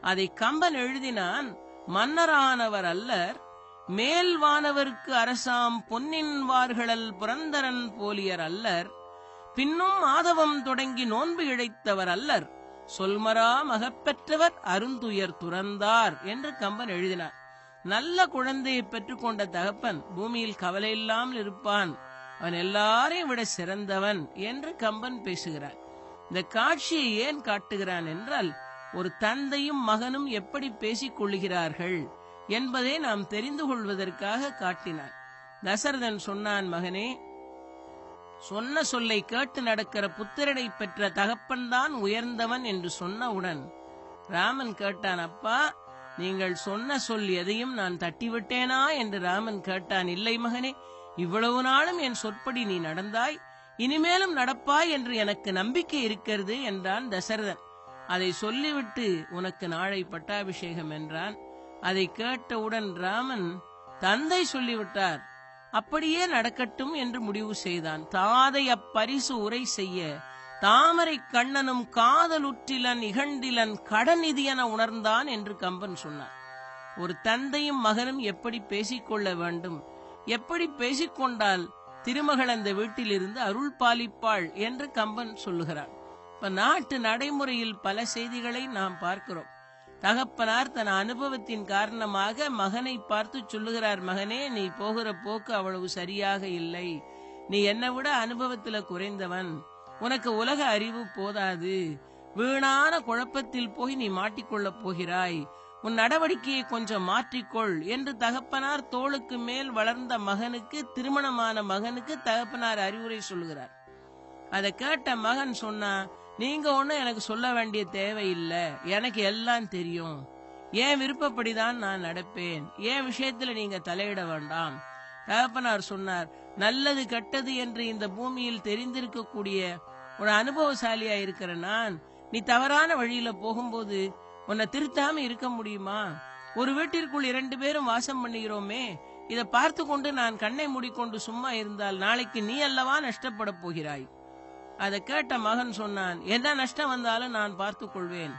அதை கம்பன் எழுதினான் மன்னரானவர் அல்லர் மேல் வானவர்க்கு அரசாம் பொன்னின் வார்களல் புரந்தரன் போலியர் அல்லர் பின்னும் மாதவம் தொடங்கி நோன்பு இழைத்தவர் அல்லர். சொல்மரா மகப்பெற்றவர் அருந்துயர் துறந்தார் என்று கம்பன் எழுதினார் நல்ல குழந்தையை பெற்றுக்கொண்ட தகப்பன் பூமியில் கவலை இல்லாமல் இருப்பான். அவன் எல்லாரையும் விட சிறந்தவன் என்று கம்பன் பேசுகிறார். இந்த காட்சியை ஏன் காட்டுகிறான் என்றால் ஒரு தந்தையும் மகனும் எப்படி பேசிக் கொள்கிறார்கள் என்பதை நாம் தெரிந்து கொள்வதற்காக காட்டினான் தசரதன் சொன்னான் மகனே சொன்ன சொல்லை கேட்டு நடக்கிற புத்திரனை பெற்ற தகப்பன்தான் உயர்ந்தவன் என்று சொன்னவுடன் ராமன் கேட்டான் அப்பா நீங்கள் சொன்ன சொல் எதையும் நான் தட்டிவிட்டேனா? என்று ராமன் கேட்டான். இல்லை மகனே இவ்வளவு நாளும் என் சொற்படி நீ நடந்தாய். இனிமேலும் நடப்பாய் என்று எனக்கு நம்பிக்கை இருக்கிறது என்றான் தசரதன். அதை சொல்லிவிட்டு உனக்கு நாளை பட்டாபிஷேகம் என்றான். அதை கேட்டவுடன் ராமன் தந்தை சொல்லிவிட்டார். அப்படியே நடக்கட்டும் என்று முடிவு செய்தான். தாதை அப்பரிசு உரை செய்ய தாமரை கண்ணனும் காதலுற்றிலன் இகண்டிலன் என உணர்ந்தான் என்று கம்பன் சொன்னார் ஒரு தந்தையும் மகனும் எப்படி பேசிக்கொள்ள வேண்டும்? எப்படி பேசிக்கொண்டால் திருமகள் அந்த வீட்டிலிருந்து அருள் பாலிப்பாள் என்று கம்பன் சொல்லுகிறார் இப்ப நாட்டு நடைமுறையில் பல செய்திகளை நாம் பார்க்கிறோம். தகப்பனார் தன் அனுபவத்தின் காரணமாக மகனை பார்த்து சொல்லுகிறார் மகனே நீ போகிற போக்கு அவ்வளவு சரியாக இல்லை. நீ என்னை விட அனுபவத்துல குறைந்தவன். உனக்கு உலக அறிவு போதாது. வீணான குழப்பத்தில் போய் நீ மாட்டிக்கொள்ளப் போகிறாய். உன் நடவடிக்கையை கொஞ்சம் மாற்றிக்கொள் என்று தகப்பனார் தோளுக்கு மேல் வளர்ந்த மகனுக்கு திருமணமான மகனுக்கு தகப்பனார் அறிவுரை சொல்கிறார். அதை கேட்ட மகன் சொன்னா நீங்க ஒண்ணும் எனக்கு சொல்ல வேண்டிய தேவையில்லை. எனக்கு எல்லாம் தெரியும். என் விருப்பப்படிதான் நான் நடப்பேன்? என் விஷயத்துல நீங்க தலையிட வேண்டாம்? தகப்பனார் சொன்னார் நல்லது கெட்டது என்று இந்த பூமியில் தெரிந்திருக்கக்கூடிய ஒரு அனுபவசாலியா இருக்கிற நான் நீ தவறான வழியில போகும்போது உன்னை திருத்தாம இருக்க முடியுமா? ஒரு வீட்டிற்குள் இரண்டு பேரும் வாசம் பண்ணுகிறோமே இதை பார்த்து கொண்டு நான் கண்ணை மூடிக்கொண்டு சும்மா இருந்தால் நாளைக்கு நீ அல்லவா நஷ்டப்பட போகிறாய்? அதை கேட்ட மகன் சொன்னான் என்ன நஷ்டம் வந்தாலும் நான் பார்த்து கொள்வேன்.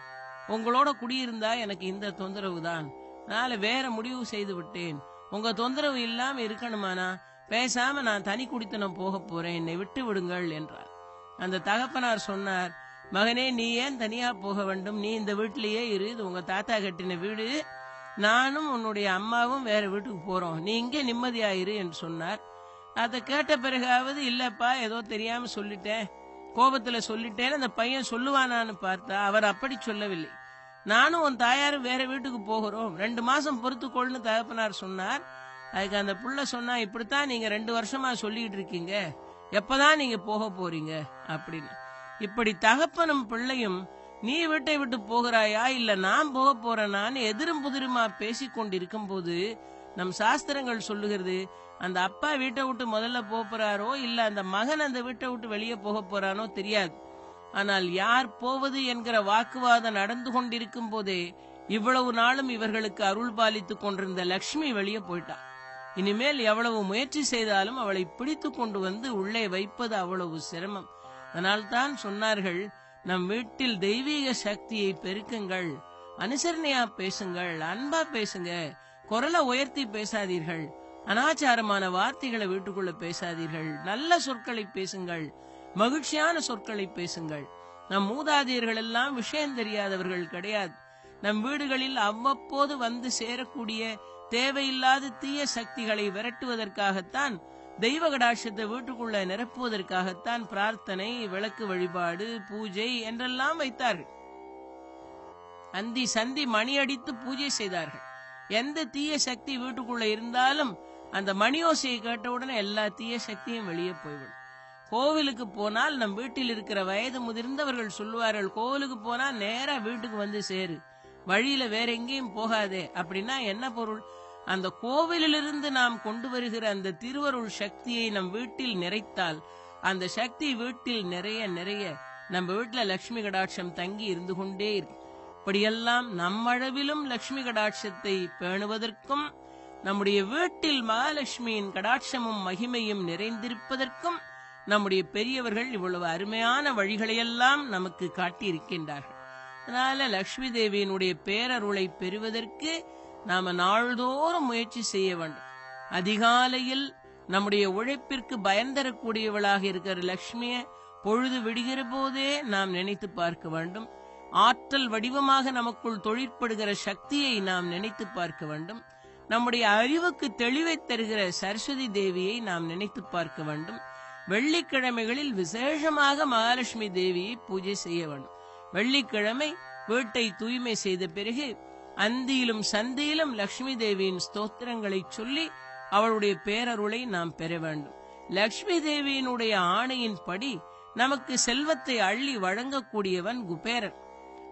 உங்களோட குடியிருந்தா எனக்கு இந்த தொந்தரவு தான் நாளை வேற முடிவு செய்து விட்டேன். உங்க தொந்தரவு இல்லாம இருக்கணுமானா? பேசாம நான் தனி குடித்தனம் போக போறேன். என்னை விட்டு விடுங்கள் என்றார். அந்த தகப்பனார் சொன்னார் மகனே நீ ஏன் தனியா போக வேண்டும்? நீ இந்த வீட்டிலேயே இரு. இது உங்க தாத்தா கட்டின வீடு. நானும் உன்னுடைய அம்மாவும் வேற வீட்டுக்கு போறோம். நீ இங்கே நிம்மதியாயிரு என்று சொன்னார். அதை கேட்ட பிறகாவது இல்லப்பா ஏதோ தெரியாம சொல்லிட்டேன். கோபத்துல சொல்லிட்டேன்னு அந்த பையன் சொல்லுவானான்னு பார்த்தா அவர் அப்படி சொல்லவில்லை. நானும் உன் தாயாரும் வேற வீட்டுக்கு போகிறோம். ரெண்டு மாசம் பொறுத்துக்கொள்னு தகப்பனார் சொன்னார். அதுக்கு அந்த புள்ள சொன்னா இப்படித்தான் நீங்க ரெண்டு வருஷமா சொல்லிட்டு இருக்கீங்க. எப்பதான் நீங்க போக போறீங்க? அப்படின்னு. இப்படி தகப்பனும் பிள்ளையும் நீ வீட்டை விட்டு போகிறாயா? இல்ல நான் போக போறேனான்னு எதிரும் புதிருமா பேசி கொண்டிருக்கும் போது நம் சாஸ்திரங்கள் சொல்லுகிறது அந்த அப்பா வீட்டை விட்டு முதல்ல போக போறாரோ? இல்ல அந்த மகன் அந்த வீட்டை விட்டு வெளியே போக போறானோ? தெரியாது. ஆனால் யார் போவது என்கிற வாக்குவாதம் நடந்து கொண்டிருக்கும் போதே இவ்வளவு நாளும் இவர்களுக்கு அருள் பாலித்துக் கொண்டிருந்த லக்ஷ்மி வெளியே போயிட்டா. இனிமேல் எவ்வளவு முயற்சி செய்தாலும் அவளை பிடித்து கொண்டு வந்து உள்ளே வைப்பது அவ்வளவு சிரமம். அதனால்தான் சொன்னார்கள் நம் வீட்டில் தெய்வீக சக்தியை பெருக்குங்கள் அனுசரணையா பேசுங்கள் அன்பா பேசுங்க குரலை உயர்த்தி பேசாதீர்கள் அனாச்சாரமான வார்த்தைகளை வீட்டுக்குள்ள பேசாதீர்கள் நல்ல சொற்களை பேசுங்கள் மகிழ்ச்சியான சொற்களை பேசுங்கள். நம் மூதாதையர்கள் எல்லாம் விஷயம் தெரியாதவர்கள் கிடையாது. நம் வீடுகளில் அவ்வப்போது வந்து சேரக்கூடிய தேவையில்லாத தீய சக்திகளை விரட்டுவதற்காகத்தான் தெய்வ கடாட்சத்தை வீட்டுக்குள்ள நிரப்புவதற்காகத்தான் பிரார்த்தனை விளக்கு வழிபாடு பூஜை என்றெல்லாம் வைத்தார்கள். அந்தி சந்தி மணி அடித்து பூஜை செய்தார்கள். எந்த தீய சக்தி வீட்டுக்குள்ள இருந்தாலும் அந்த மணியோசையை கேட்டவுடனே எல்லா தீய சக்தியும் வெளியே போய்விடும். கோவிலுக்கு போனால் நம் வீட்டில் இருக்கிற வயது முதிர்ந்தவர்கள் சொல்லுவார்கள் கோவிலுக்கு போனா நேரா வீட்டுக்கு வந்து சேரு. வழியில வேற எங்கேயும் போகாதே. அப்படின்னா என்ன பொருள்? அந்த கோவிலிலிருந்து நாம் கொண்டு வருகிற அந்த திருவருள் சக்தியை நம் வீட்டில் நிறைத்தால் அந்த சக்தி வீட்டில் நிறைய நிறைய நம்ம வீட்டுல லட்சுமி கடாட்சம் தங்கி இருந்து கொண்டே இருக்கு இப்படியெல்லாம் நம்மளவிலும் லட்சுமி கடாட்சத்தை பேணுவதற்கும் நம்முடைய வீட்டில் மகாலட்சுமியின் கடாட்சமும் மகிமையும் நிறைந்திருப்பதற்கும் நம்முடைய பெரியவர்கள் இவ்வளவு அருமையான வழிகளையெல்லாம் நமக்கு காட்டியிருக்கின்றார்கள். அதனால லட்சுமி தேவியினுடைய பேரருளை பெறுவதற்கு நாம நாள்தோறும் முயற்சி செய்ய வேண்டும். அதிகாலையில் நம்முடைய உழைப்பிற்கு பயன் தரக்கூடியவளாக இருக்கிற லட்சுமிய பொழுது விடுகிற போதே நாம் நினைத்து பார்க்க வேண்டும். ஆற்றல் வடிவமாக நமக்குள் தொழிற்படுகிற சக்தியை நாம் நினைத்து பார்க்க வேண்டும். நம்முடைய அறிவுக்கு தெளிவை தருகிற சரஸ்வதி தேவியை நாம் நினைத்து பார்க்க வேண்டும். வெள்ளிக்கிழமைகளில் விசேஷமாக மகாலட்சுமி தேவியை பூஜை செய்ய வேண்டும். வெள்ளிக்கிழமை வீட்டை தூய்மை செய்த பிறகு அந்தியிலும் சந்தியிலும் லட்சுமி தேவியின் ஸ்தோத்திரங்களை சொல்லி அவளுடைய பேரருளை நாம் பெற வேண்டும். லட்சுமி தேவியினுடைய ஆணையின்படி நமக்கு செல்வத்தை அள்ளி வழங்கக்கூடியவன் குபேரன்.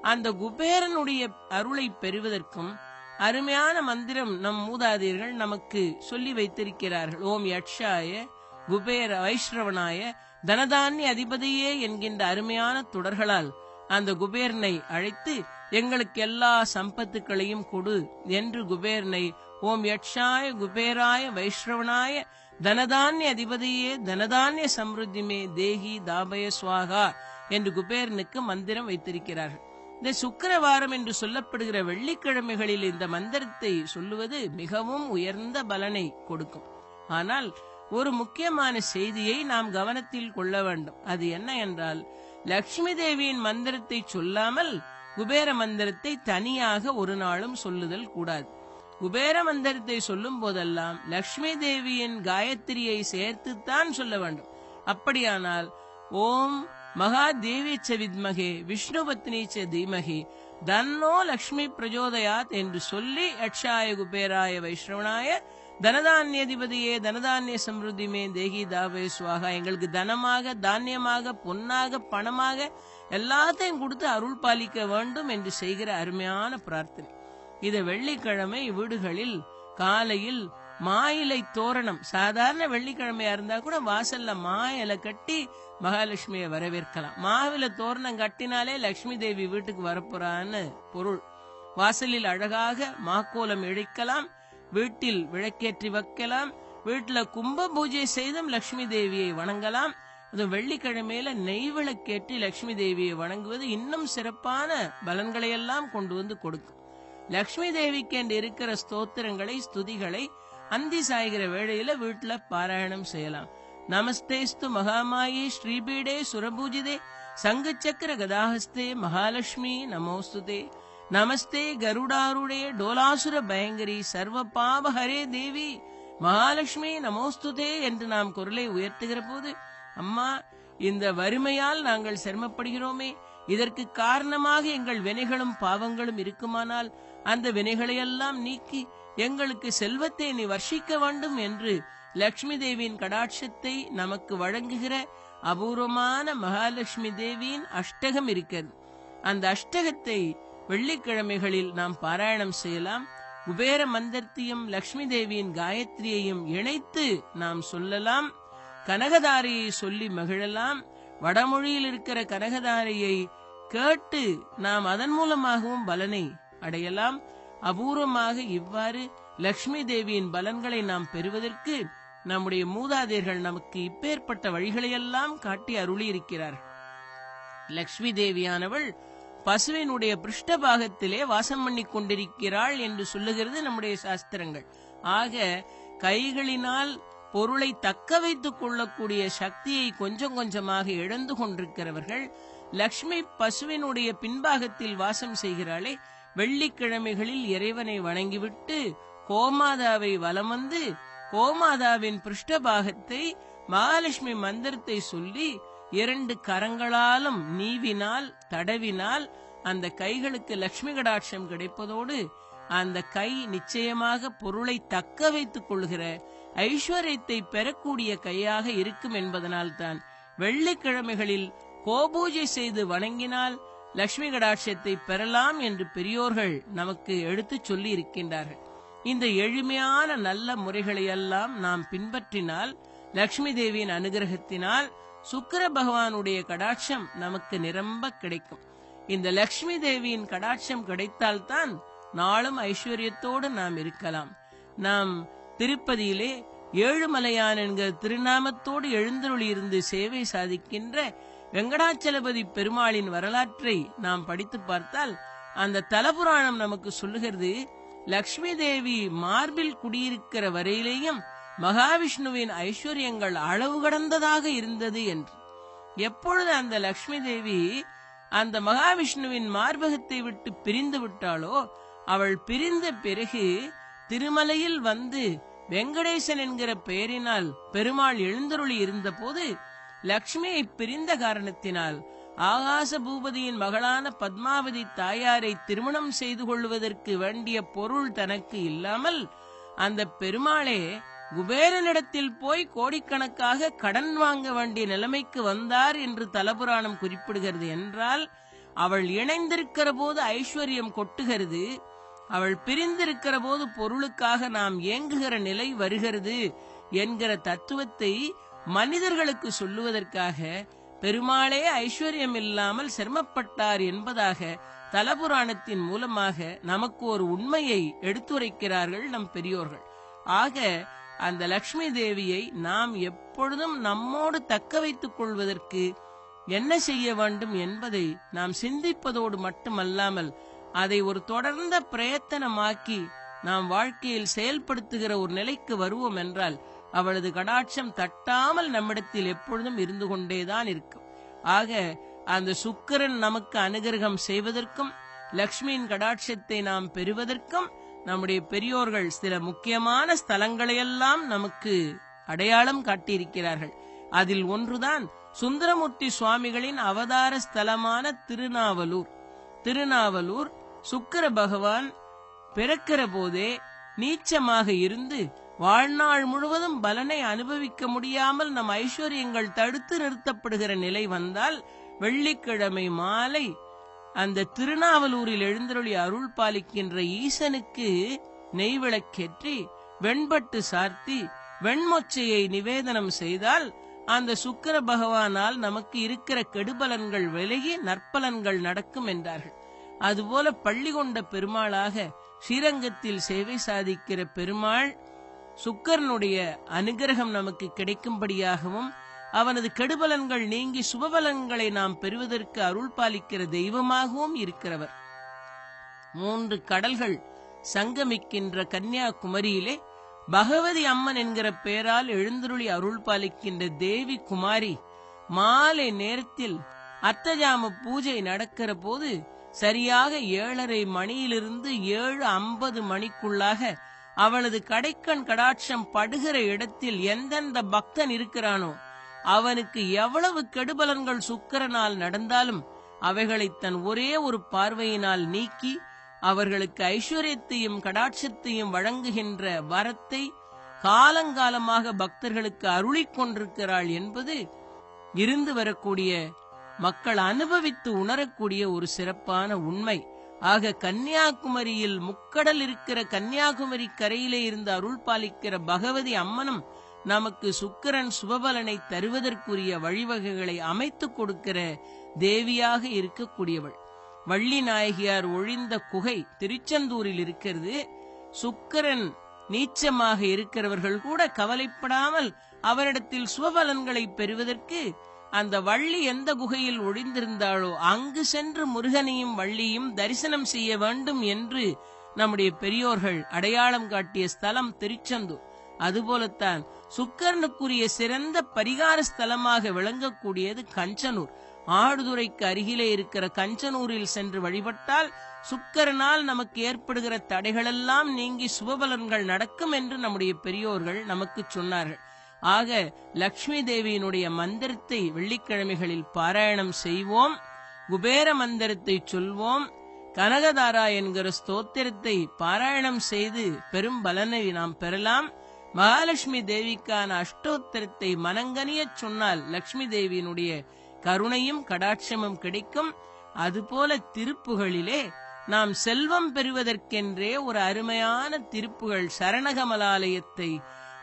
அந்த குபேரனுடைய அருளை பெறுவதற்கும் அருமையான மந்திரம் நம் மூதாதையர்கள் நமக்கு சொல்லி வைத்திருக்கிறார்கள். ஓம் யட்சாய குபேர வைஷ்ரவனாய தனதானிய அதிபதியே என்கின்ற அருமையான தொடர்களால் அந்த குபேரனை அழைத்து எங்களுக்கு எல்லா சம்பத்துக்களையும் கொடு என்று குபேரனை ஓம் யட்சாய குபேராய வைஷ்ரவனாய தனதானிய அதிபதியே தனதானிய சம்ருத்திமே தேகி தாபய சுவாகா என்று குபேரனுக்கு மந்திரம் வைத்திருக்கிறார்கள். இந்த சுக்கிரவாரம் என்று சொல்லப்படுகிற வெள்ளிக்கிழமைகளில் இந்த மந்திரத்தை சொல்லுவது மிகவும் உயர்ந்த பலனை கொடுக்கும். ஆனால் ஒரு முக்கியமான செய்தியை நாம் கவனத்தில் கொள்ள வேண்டும். அது என்ன என்றால் லக்ஷ்மி தேவியின் மந்திரத்தை சொல்லாமல் குபேர மந்திரத்தை தனியாக ஒரு நாளும் சொல்லுதல் கூடாது. குபேர மந்திரத்தை சொல்லும் போதெல்லாம் லக்ஷ்மி தேவியின் காயத்ரியை சேர்த்துத்தான் சொல்ல வேண்டும். அப்படியானால் ஓம் மகா தேவி வித்மகே விஷ்ணு பத்னி ச தீமகே தன்னோ லக்ஷ்மி பிரஜோதயாத் என்று சொல்லி யட்சாய குபேராய வைஷ்ணவனாய தனதான்யதிபதியே தனதானிய சம்ருத்திமே தேகி தாவே சுவாகா. எங்களுக்கு தனமாக தானியமாக பொன்னாக பணமாக எல்லாத்தையும் கொடுத்து அருள் பாலிக்க வேண்டும் என்று செய்கிற அருமையான பிரார்த்தனை. இது வெள்ளிக்கிழமை வீடுகளில் காலையில் மாயிலை தோரணம். சாதாரண வெள்ளிக்கிழமையா இருந்தா கூட வாசல்ல மா இலை கட்டி மகாலட்சுமியை வரவேற்கலாம். மாவில தோரணம் கட்டினாலே லட்சுமி தேவி வீட்டுக்கு வரப்போறான்னு பொருள். வாசலில் அழகாக மாக்கோலம் இழைக்கலாம். வீட்டில் விளக்கேற்றி வைக்கலாம். வீட்டுல கும்ப பூஜை செய்தும் லட்சுமி தேவியை வணங்கலாம். அது வெள்ளிக்கிழமையில நெய் விளக்கேற்றி லட்சுமி தேவியை வணங்குவது இன்னும் சிறப்பான பலன்களை எல்லாம் கொண்டு வந்து கொடுக்கும். லக்ஷ்மி தேவிக்கு என்று இருக்கிற ஸ்தோத்திரங்களை ஸ்துதிகளை அந்தி சாய்கிற வேளையில வீட்டுல பாராயணம் செய்யலாம். நமஸ்தேஸ்து மகாமாயே ஸ்ரீபீடே சுரபூஜிதே சங்கு சக்கர கதாஹஸ்தே மகாலட்சுமி நமோஸ்துதே. நமஸ்தே கருடாருடே டோலாசுர பயங்கரி சர்வ பாப ஹரே தேவி. மகாலட்சுமி நமோஸ்துதே என்று நாம் குரலை உயர்த்துகிற போது அம்மா இந்த வறுமையால் நாங்கள் சிரமப்படுகிறோமே. இதற்கு காரணமாக எங்கள் வினைகளும் பாவங்களும் இருக்குமானால் அந்த வினைகளையெல்லாம் நீக்கி எங்களுக்கு செல்வத்தை நீ வர்ஷிக்க வேண்டும் என்று லக்ஷ்மி தேவியின் கடாட்சத்தை நமக்கு வழங்குகிற அபூர்வமான மகாலட்சுமி தேவியின் அஷ்டகம் இருக்கிறது. அந்த அஷ்டகத்தை வெள்ளிக்கிழமைகளில் நாம் பாராயணம் செய்யலாம். குபேர மந்திரத்தையும் லக்ஷ்மி தேவியின் காயத்ரியையும் இணைத்து நாம் சொல்லலாம். கனகதாரையை சொல்லி மகிழலாம். வடமொழியில் இருக்கிற கனகதாரையை கேட்டு நாம் அதன் மூலமாகவும் பலனை அடையலாம். அபூர்வமாக இவ்வாறு லக்ஷ்மி தேவியின் பலன்களை நாம் பெறுவதற்கு நம்முடைய மூதாதையர்கள் நமக்கு இப்பேற்பட்ட வழிகளையெல்லாம் காட்டி அருளியிருக்கிறார்கள். லக்ஷ்மி தேவியானவள் பசுவினுடைய பிருஷ்டபாகத்திலே வாசம் பண்ணி கொண்டிருக்கிறாள் என்று சொல்லுகிறது நம்முடைய சாஸ்திரங்கள். ஆக கைகளினால் பொருளை தக்க வைத்துக் கொள்ளக்கூடிய சக்தியை கொஞ்சம் கொஞ்சமாக இழந்து கொண்டிருக்கிறவர்கள் லக்ஷ்மி பசுவினுடைய பின்பாகத்தில் வாசம் செய்கிறாளே வெள்ளிக்கிழமைகளில் இறைவனை வணங்கிவிட்டு கோமாதாவை வலம் வந்து கோமாதாவின் பிருஷ்டபாகத்தை மகாலட்சுமி மந்திரத்தை சொல்லி இரண்டு கரங்களாலும் நீவினால் தடவினால் அந்த கைகளுக்கு லட்சுமி கடாட்சம் கிடைப்பதோடு அந்த கை நிச்சயமாக பொருளை தக்க வைத்துக் கொள்கிற ஐஸ்வர்யத்தை பெறக்கூடிய கையாக இருக்கும் என்பதனால் தான் வெள்ளிக்கிழமைகளில் கோபூஜை செய்து வணங்கினால் லட்சுமி கடாட்சத்தை பெறலாம் என்று பெரியோர்கள் நமக்கு எடுத்துச் சொல்லி இருக்கின்றார்கள் இந்த எளிமையான நல்ல முறைகளையெல்லாம் நாம் பின்பற்றினால் லட்சுமி தேவியின் அனுகிரகத்தினால் சுக்கர பகவானுடைய கடாட்சம் நமக்கு நிரம்ப கிடைக்கும். இந்த லக்ஷ்மி தேவியின் கடாட்சம் கிடைத்தால்தான் நாளும் ஐஸ்வர்யத்தோடு நாம் இருக்கலாம். நாம் திருப்பதியிலே ஏழுமலையான் என்கிற திருநாமத்தோடு எழுந்தருளி இருந்து சேவை சாதிக்கின்ற வெங்கடாச்சலபதி பெருமாளின் வரலாற்றை நாம் படித்து பார்த்தால் அந்த தலபுராணம் நமக்கு சொல்லுகிறது லக்ஷ்மி தேவி மார்பில் குடியிருக்கிற வரையிலேயும் மகாவிஷ்ணுவின் ஐஸ்வர்யங்கள் அளவு கடந்ததாக இருந்தது என்று. எப்பொழுது அந்த லக்ஷ்மி தேவி அந்த மகாவிஷ்ணுவின் மார்பகத்தை விட்டு பிரிந்து விட்டாளோ அவள் பிரிந்த பிறகு திருமலையில் வந்து வெங்கடேசன் என்கிற பெயரினால் பெருமாள் எழுந்தருளி இருந்த போது லக்ஷ்மியை பிரிந்த காரணத்தினால் ஆகாச பூபதியின் மகளான பத்மாவதி தாயாரை திருமணம் செய்து கொள்வதற்கு வேண்டிய பொருள் தனக்கு இல்லாமல் அந்த பெருமாளே குபேரனிடத்தில் போய் கோடிக்கணக்காக கடன் வாங்க வேண்டிய நிலைமைக்கு வந்தார் என்று தலபுராணம் குறிப்பிடுகிறது என்றால் அவள் இணைந்திருக்கிற போது ஐஸ்வர்யம் கொட்டுகிறது. அவள் பிரிந்திருக்கிற போது பொருளுக்காக நாம் ஏங்குகிற நிலை வருகிறது என்கிற தத்துவத்தை மனிதர்களுக்கு சொல்லுவதற்காக பெருமாளே ஐஸ்வர்யம் இல்லாமல் சிரமப்பட்டார் என்பதாக தலபுராணத்தின் மூலமாக நமக்கு ஒரு உண்மையை எடுத்துரைக்கிறார்கள் நம் பெரியோர்கள். ஆக அந்த லக்ஷ்மி தேவியை நாம் எப்பொழுதும் நம்மோடு தக்க வைத்துக் கொள்வதற்கு என்ன செய்ய வேண்டும் என்பதை நாம் சிந்திப்பதோடு மட்டுமல்லாமல் அதை ஒரு தொடர்ந்த பிரயத்தனமாக்கி நாம் வாழ்க்கையில் செயல்படுத்துகிற ஒரு நிலைக்கு வருவோம் என்றால் அவளது கடாட்சம் தட்டாமல் நம்மிடத்தில் எப்பொழுதும் இருந்து கொண்டேதான் இருக்கும். ஆக அந்த சுக்கிரன் நமக்கு அனுகிரகம் செய்வதற்கும் லக்ஷ்மியின் கடாட்சத்தை நாம் பெறுவதற்கும் நம்முடைய பெரியோர்கள் சில முக்கியமான ஸ்தலங்களையெல்லாம் நமக்கு அடையாளம் காட்டியிருக்கிறார்கள். அதில் ஒன்றுதான் சுந்தரமூர்த்தி சுவாமிகளின் அவதார ஸ்தலமான திருநாவலூர். திருநாவலூர் சுக்கர பகவான் பிறக்கிற போதே நீச்சமாக இருந்து வாழ்நாள் முழுவதும் பலனை அனுபவிக்க முடியாமல் நம் ஐஸ்வர்யங்கள் தடுத்து நிறுத்தப்படுகிற நிலை வந்தால் வெள்ளிக்கிழமை மாலை அந்த திருநாவலூரில் எழுந்தருளி அருள் பாலிக்கின்ற ஈசனுக்கு நெய்விளக்கேற்றி வெண்பட்டு சார்த்தி வெண்மொச்சையை நிவேதனம் செய்தால் அந்த சுக்கர பகவானால் நமக்கு இருக்கிற கெடுபலன்கள் விலகி நற்பலன்கள் நடக்கும் என்றார்கள். அதுபோல பள்ளி கொண்ட பெருமாளாக ஸ்ரீரங்கத்தில் சேவை சாதிக்கிற பெருமாள் சுக்கரனுடைய அனுகிரகம் நமக்கு கிடைக்கும்படியாகவும் அவனது கெடுபலன்கள் நீங்கி சுபபலன்களை நாம் பெறுவதற்கு அருள் பாலிக்கிற தெய்வமாகவும் இருக்கிறவர். மூன்று கடல்கள் சங்கமிக்கின்ற கன்னியாகுமரியிலே பகவதி அம்மன் என்கிற பெயரால் எழுந்தருளி அருள் பாலிக்கின்ற தேவி குமாரி மாலை நேரத்தில் அத்தஜாம பூஜை நடக்கிற போது சரியாக ஏழரை மணியிலிருந்து ஏழு ஐம்பது மணிக்குள்ளாக அவளது கடைக்கண் கடாட்சம் படுகிற இடத்தில் எந்தெந்த பக்தன் இருக்கிறானோ அவனுக்கு எவ்வளவு கெடுபலன்கள் சுக்கரனால் நடந்தாலும் அவைகளை தன் ஒரே ஒரு பார்வையினால் நீக்கி அவர்களுக்கு ஐஸ்வர்யத்தையும் கடாட்சத்தையும் வழங்குகின்ற வரத்தை காலங்காலமாக பக்தர்களுக்கு அருளிக் கொண்டிருக்கிறாள் என்பது இருந்து வரக்கூடிய மக்கள் அனுபவித்து உணரக்கூடிய ஒரு சிறப்பான உண்மை. ஆக கன்னியாகுமரியில் முக்கடல் இருக்கிற கன்னியாகுமரி கரையிலே இருந்து அருள் பாலிக்கிற பகவதி அம்மனும் நமக்கு சுக்கிரன் சுபபலனை தருவதற்குரிய வழிவகைகளை அமைத்துக் கொடுக்கிற தேவியாக இருக்கக்கூடியவள். வள்ளி நாயகியார் ஒழிந்த குகை திருச்செந்தூரில் இருக்கிறது. சுக்கிரன் நீச்சமாக இருக்கிறவர்கள் கூட கவலைப்படாமல் அவரிடத்தில் சுபபலன்களை பெறுவதற்கு அந்த வள்ளி எந்த குகையில் ஒழிந்திருந்தாளோ அங்கு சென்று முருகனையும் வள்ளியும் தரிசனம் செய்ய வேண்டும் என்று நம்முடைய பெரியோர்கள் அடையாளம் காட்டிய ஸ்தலம் திருச்செந்தூர். அதுபோலத்தான் சுக்கரனுக்குரிய சிறந்த பரிகார ஸ்தலமாக விளங்கக்கூடியது கஞ்சனூர். ஆடுதுறைக்கு அருகிலே இருக்கிற கஞ்சனூரில் சென்று வழிபட்டால் சுக்கரனால் நமக்கு ஏற்படுகிற தடைகளெல்லாம் நீங்கி சுபபலன்கள் நடக்கும் என்று நம்முடைய பெரியோர்கள் நமக்கு சொன்னார்கள். ஆக லக்ஷ்மி தேவியினுடைய மந்திரத்தை வெள்ளிக்கிழமைகளில் பாராயணம் செய்வோம். குபேர மந்திரத்தை சொல்வோம். கனகதாரா என்கிற ஸ்தோத்திரத்தை பாராயணம் செய்து பெரும் பலனை நாம் பெறலாம். மகாலட்சுமி தேவிக்கான அஷ்டோத்திரத்தை மனங்கனியச் சொன்னால் லக்ஷ்மி தேவியினுடைய கருணையும் கடாட்சமும் கிடைக்கும். அதுபோல திருப்புகளிலே நாம் செல்வம் பெறுவதற்கென்றே ஒரு அருமையான திருப்புகள் சரணகமலாலயத்தை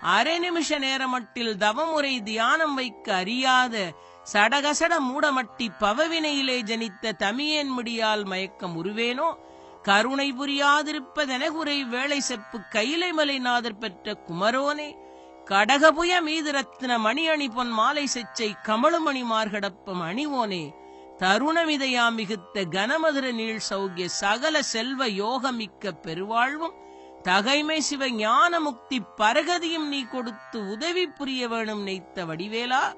அரை நிமிஷ நேரமட்டில் தவமுறை தியானம் வைக்க அறியாத சடகசட மூடமட்டி பவவினையிலே ஜனித்த தமியேன் முடியால் மயக்கம் உருவேனோ? கருணை புரியாதிருப்பதெனகுறை வேளை செப்பு கைலைமலை நாதர் பெற்ற குமரோனே. கடகபுய மீது ரத்ன மணியணி பொன் மாலை செச்சை கமலுமணி மார்கடப்பம் அணிவோனே. தருணமிதையா மிகுத்த கனமதுர நீள் சௌகிய சகல செல்வ யோகமிக்க பெருவாழ்வும் தகைமை சிவ ஞான முக்தி பரகதியும் நீ கொடுத்து உதவி புரிய வேணும் நெய்த்த வடிவேலா.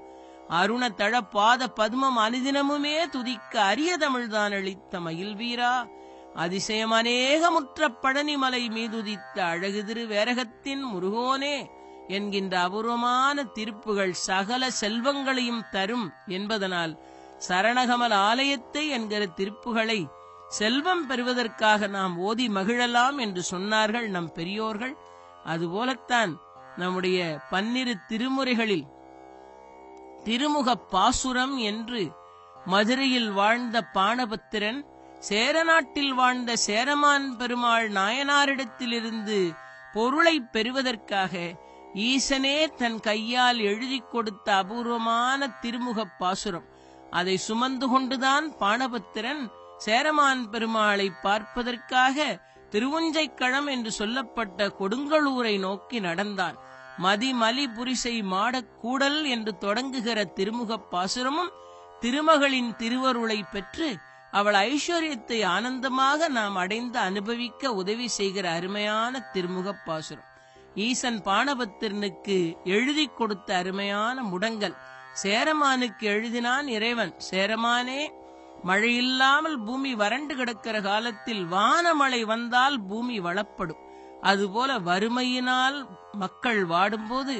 அருண தழ பாத பத்மம் அனுதினமுமே துதிக்க அரிய தமிழ்தான் அளித்த மயில்வீரா. வீரா அதிசயம் அநேகமுற்ற பழனிமலை மீதுதித்த அழகு திரு வேரகத்தின் முருகோனே என்கின்ற அபூர்வமான திருப்புகள் சகல செல்வங்களையும் தரும் என்பதனால் சரணகமல் ஆலயத்தை என்கிற திருப்புகளை செல்வம் பெறுவதற்காக நாம் ஓதி மகிழலாம் என்று சொன்னார்கள் நம் பெரியோர்கள். அதுபோலத்தான் நம்முடைய பன்னிரு திருமுறைகளில் திருமுக பாசுரம் என்று மதுரையில் வாழ்ந்த பாணபத்திரன் சேரநாட்டில் வாழ்ந்த சேரமான் பெருமாள் நாயனாரிடத்திலிருந்து பொருளை பெறுவதற்காக ஈசனே தன் கையால் எழுதி கொடுத்த அபூர்வமான திருமுகப் பாசுரம். அதை சுமந்து கொண்டுதான் பாணபத்திரன் சேரமான் பெருமாளை பார்ப்பதற்காக திருவுஞ்சைக்களம் என்று சொல்லப்பட்ட கொடுங்கலூரை நோக்கி நடந்தான். மதிமலி புரிசை மாடக் கூடல் என்று தொடங்குகிற திருமுகப் பாசுரமும் திருமகளின் திருவருளை பெற்று அவள் ஐஸ்வர்யத்தை ஆனந்தமாக நாம் அடைந்து அனுபவிக்க உதவி செய்கிற அருமையான திருமுகப் பாசுரம். ஈசன் பாணபத்திரனுக்கு எழுதி கொடுத்த அருமையான முடங்கல். சேரமானுக்கு எழுதினான் இறைவன். சேரமானே மழையில்லாமல் பூமி வறண்டு கிடக்கிற காலத்தில் வானமழை வந்தால் பூமி வளப்படும். அதுபோல வறுமையினால் மக்கள் வாடும்போது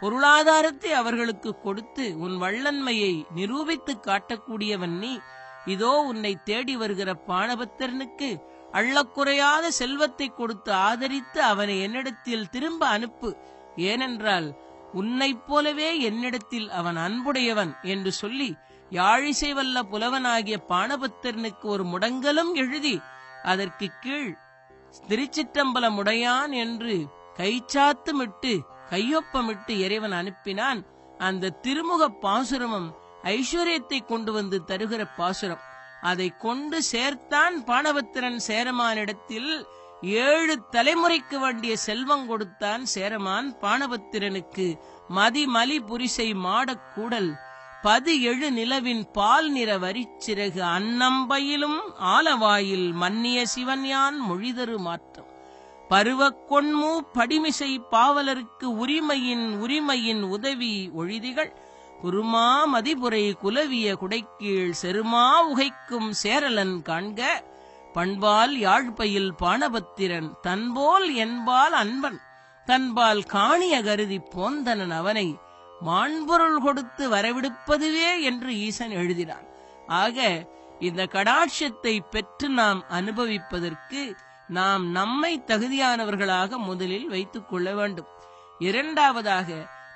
பொருளாதாரத்தை அவர்களுக்கு கொடுத்து உன் வள்ளன்மையை நிரூபித்து காட்டக்கூடியவன் நீ. இதோ உன்னை தேடி வருகிற பாணபத்திரனுக்கு அள்ளக்குறையாத செல்வத்தை கொடுத்து ஆதரித்து அவனை என்னிடத்தில் திரும்ப அனுப்பு. ஏனென்றால் உன்னைப் போலவே என்னிடத்தில் அவன் அன்புடையவன் என்று சொல்லி யாழிசை வல்ல புலவனாகிய பாணபத்திரனுக்கு ஒரு முடங்கலும் எழுதி அதற்கு கீழ் திருச்சிற்றம்பலமுடையான் என்று கைச்சாத்துமிட்டு கையொப்பமிட்டு இறைவன் அனுப்பினான். அந்த திருமுக பாசுரமம் ஐஸ்வர்யத்தை கொண்டு வந்து தருகிற பாசுரம். அதை கொண்டு சேர்த்தான் பாணபத்திரன் சேரமானிடத்தில் ஏழு தலைமுறைக்கு வேண்டிய செல்வம் கொடுத்தான் சேரமான் பாணபத்திரனுக்கு மதிமலி புரிசை மாடக்கூடல் பது எழு நிலவின் பால் நிற வரிச்சிறகு அன்னம்பையிலும் ஆலவாயில் மன்னிய சிவன்யான் மொழிதரு மாற்றம். கொண்மு படிமிசை பாவலருக்கு உரிமையின் உரிமையின் உதவி ஒழிதிகள். குருமா மதிபுரை குலவிய குடைக்கீழ் செருமா உகைக்கும் சேரலன் காண்க பண்பால் யாழ்ப்பையில் பாணபத்திரன் தன்போல் என்பால் அன்பன் தன்பால் காணிய கருதி போந்தனன் அவனை மாண்பொருள் கொடுத்து வரவிடுப்பதுவே என்று ஈசன் எழுதினான். ஆக இந்த கடாட்சத்தை பெற்று நாம் அனுபவிப்பதற்கு நாம் நம்மை தகுதியானவர்களாக முதலில் வைத்துக் கொள்ள வேண்டும். இரண்டாவதாக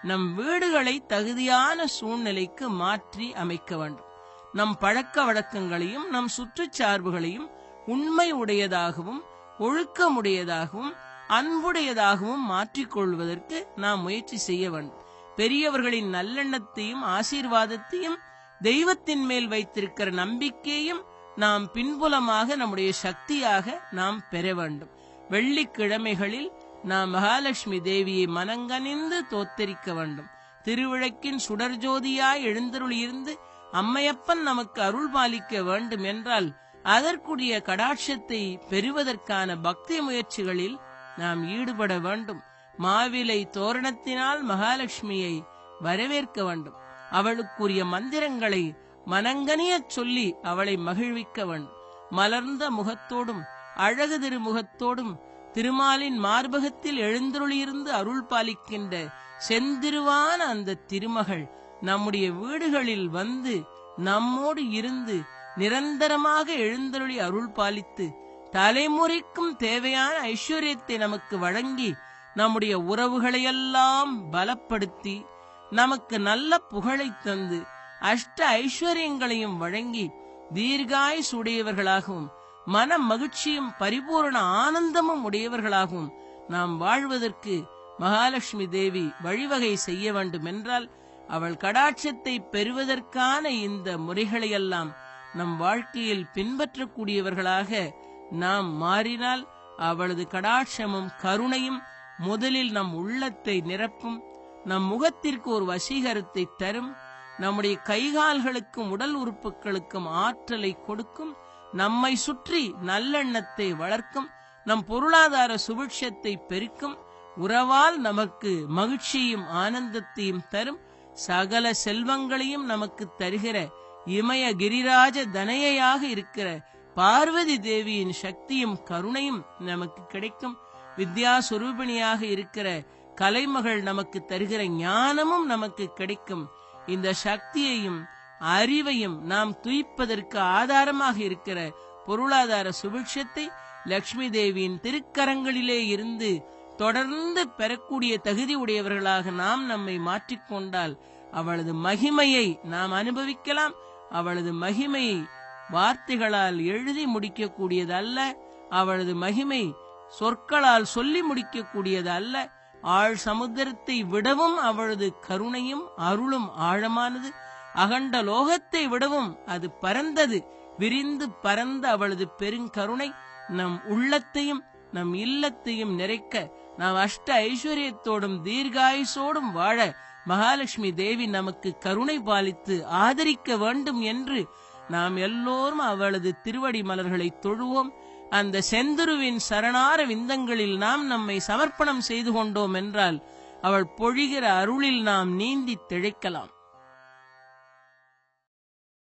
நம் வீடுகளை தகுதியான சூழ்நிலைக்கு மாற்றி அமைக்க வேண்டும். நம் பழக்க வழக்கங்களையும் நம் சுற்றுச்சார்புகளையும் உண்மை உடையதாகவும் ஒழுக்கமுடையதாகவும் அன்புடையதாகவும் மாற்றிக்கொள்வதற்கு நாம் முயற்சி செய்ய வேண்டும். பெரியவர்களின் நல்லெண்ணத்தையும் ஆசீர்வாதத்தையும் தெய்வத்தின் மேல் வைத்திருக்கிற நம்பிக்கையும் நாம் பின்புலமாக நம்முடைய சக்தியாக நாம் பெற வேண்டும். வெள்ளிக்கிழமைகளில் நாம் மகாலட்சுமி தேவியை மனங்கனிந்து தோத்தரிக்க வேண்டும். திருவிளக்கின் சுடர்ஜோதியாய் எழுந்தருளியிருந்து அம்மையப்பன் நமக்கு அருள் பாலிக்க வேண்டும் என்றால் அதற்குரிய கடாட்சத்தை பெறுவதற்கான பக்தி முயற்சிகளில் நாம் ஈடுபட வேண்டும். மாவிலை தோரணத்தினால் மகாலட்சுமியை வரவேற்க வேண்டும். அவளுக்குரிய மந்திரங்களை மனங்கனியச் சொல்லி அவளை மகிழ்விக்க வேண்டும். மலர்ந்த முகத்தோடும் அழகு திருமுகத்தோடும் திருமாலின் மார்பகத்தில் எழுந்தருளியிருந்து அருள் பாலிக்கின்ற செந்திருவான அந்த திருமகள் நம்முடைய வீடுகளில் வந்து நம்மோடு இருந்து நிரந்தரமாக எழுந்தருளி அருள் பாலித்து தலைமுறைக்கும் தேவையான ஐஸ்வர்யத்தை நமக்கு வழங்கி நம்முடைய உறவுகளையெல்லாம் பலப்படுத்தி நமக்கு நல்ல புகழை தந்து அஷ்ட ஐஸ்வர்யங்களையும் வழங்கி தீர்காய் உடையவர்களாகவும் மன மகிழ்ச்சியும் பரிபூரண ஆனந்தமும் உடையவர்களாகவும் நாம் வாழ்வதற்கு மகாலட்சுமி தேவி வழிவகை செய்ய வேண்டும் என்றால் அவள் கடாட்சத்தை பெறுவதற்கான இந்த முறைகளையெல்லாம் நம் வாழ்க்கையில் பின்பற்றக்கூடியவர்களாக நாம் மாறினால் அவளது கடாட்சமும் கருணையும் முதலில் நம் உள்ளத்தை நிரப்பும் நம் முகத்திற்கு ஒரு வசீகரத்தை தரும் நம்முடைய கைகால்களுக்கும் உடல் உறுப்புகளுக்கும் ஆற்றலை கொடுக்கும் நம்மை சுற்றி நல்லெண்ணத்தை வளர்க்கும் நம் பொருளாதார சுபிட்சத்தை பெருக்கும் உறவால் நமக்கு மகிழ்ச்சியும் ஆனந்தத்தையும் தரும் சகல செல்வங்களையும் நமக்கு தருகிற இமய கிரிராஜ தனையாக இருக்கிற பார்வதி தேவியின் சக்தியும் கருணையும் நமக்கு கிடைக்கும். வித்யா சுரூபிணியாக இருக்கிற கலைமகள் நமக்கு தருகிற ஞானமும் நமக்கு கிடைக்கும். இந்த சக்தியையும் அறிவையும் நாம் துய்ப்பதற்கு ஆதாரமாக இருக்கிற பொருளாதார சுபிட்சத்தை லட்சுமி தேவியின் திருக்கரங்களிலே இருந்து தொடர்ந்து பெறக்கூடிய தகுதி உடையவர்களாக நாம் நம்மை மாற்றிக்கொண்டால் அவளது மகிமையை நாம் அனுபவிக்கலாம். அவளது மகிமையை வார்த்தைகளால் எழுதி முடிக்கக்கூடியது அல்ல அவளது மகிமை சொற்களால் சொல்லி முடிக்கக்கூடியது அல்ல ஆழ் சமுத்திரத்தை விடவும் அவளது கருணையும் அருளும் ஆழமானது. அகண்ட லோகத்தை விடவும் அது பரந்தது. விரிந்து பரந்த அவளது பெருங்கருணை நம் உள்ளத்தையும் நம் இல்லத்தையும் நிறைக்க நாம் அஷ்ட ஐஸ்வர்யத்தோடும் தீர்காயுசோடும் வாழ மகாலட்சுமி தேவி நமக்கு கருணை பாலித்து ஆதரிக்க வேண்டும் என்று நாம் எல்லோரும் அவளது திருவடி மலர்களை தொழுவோம். அந்த செந்துருவின் சரணார விந்தங்களில் நாம் நம்மை சமர்ப்பணம் செய்து கொண்டோம் என்றால் அவள் பொழிகிற அருளில் நாம் நீந்தி திழைக்கலாம்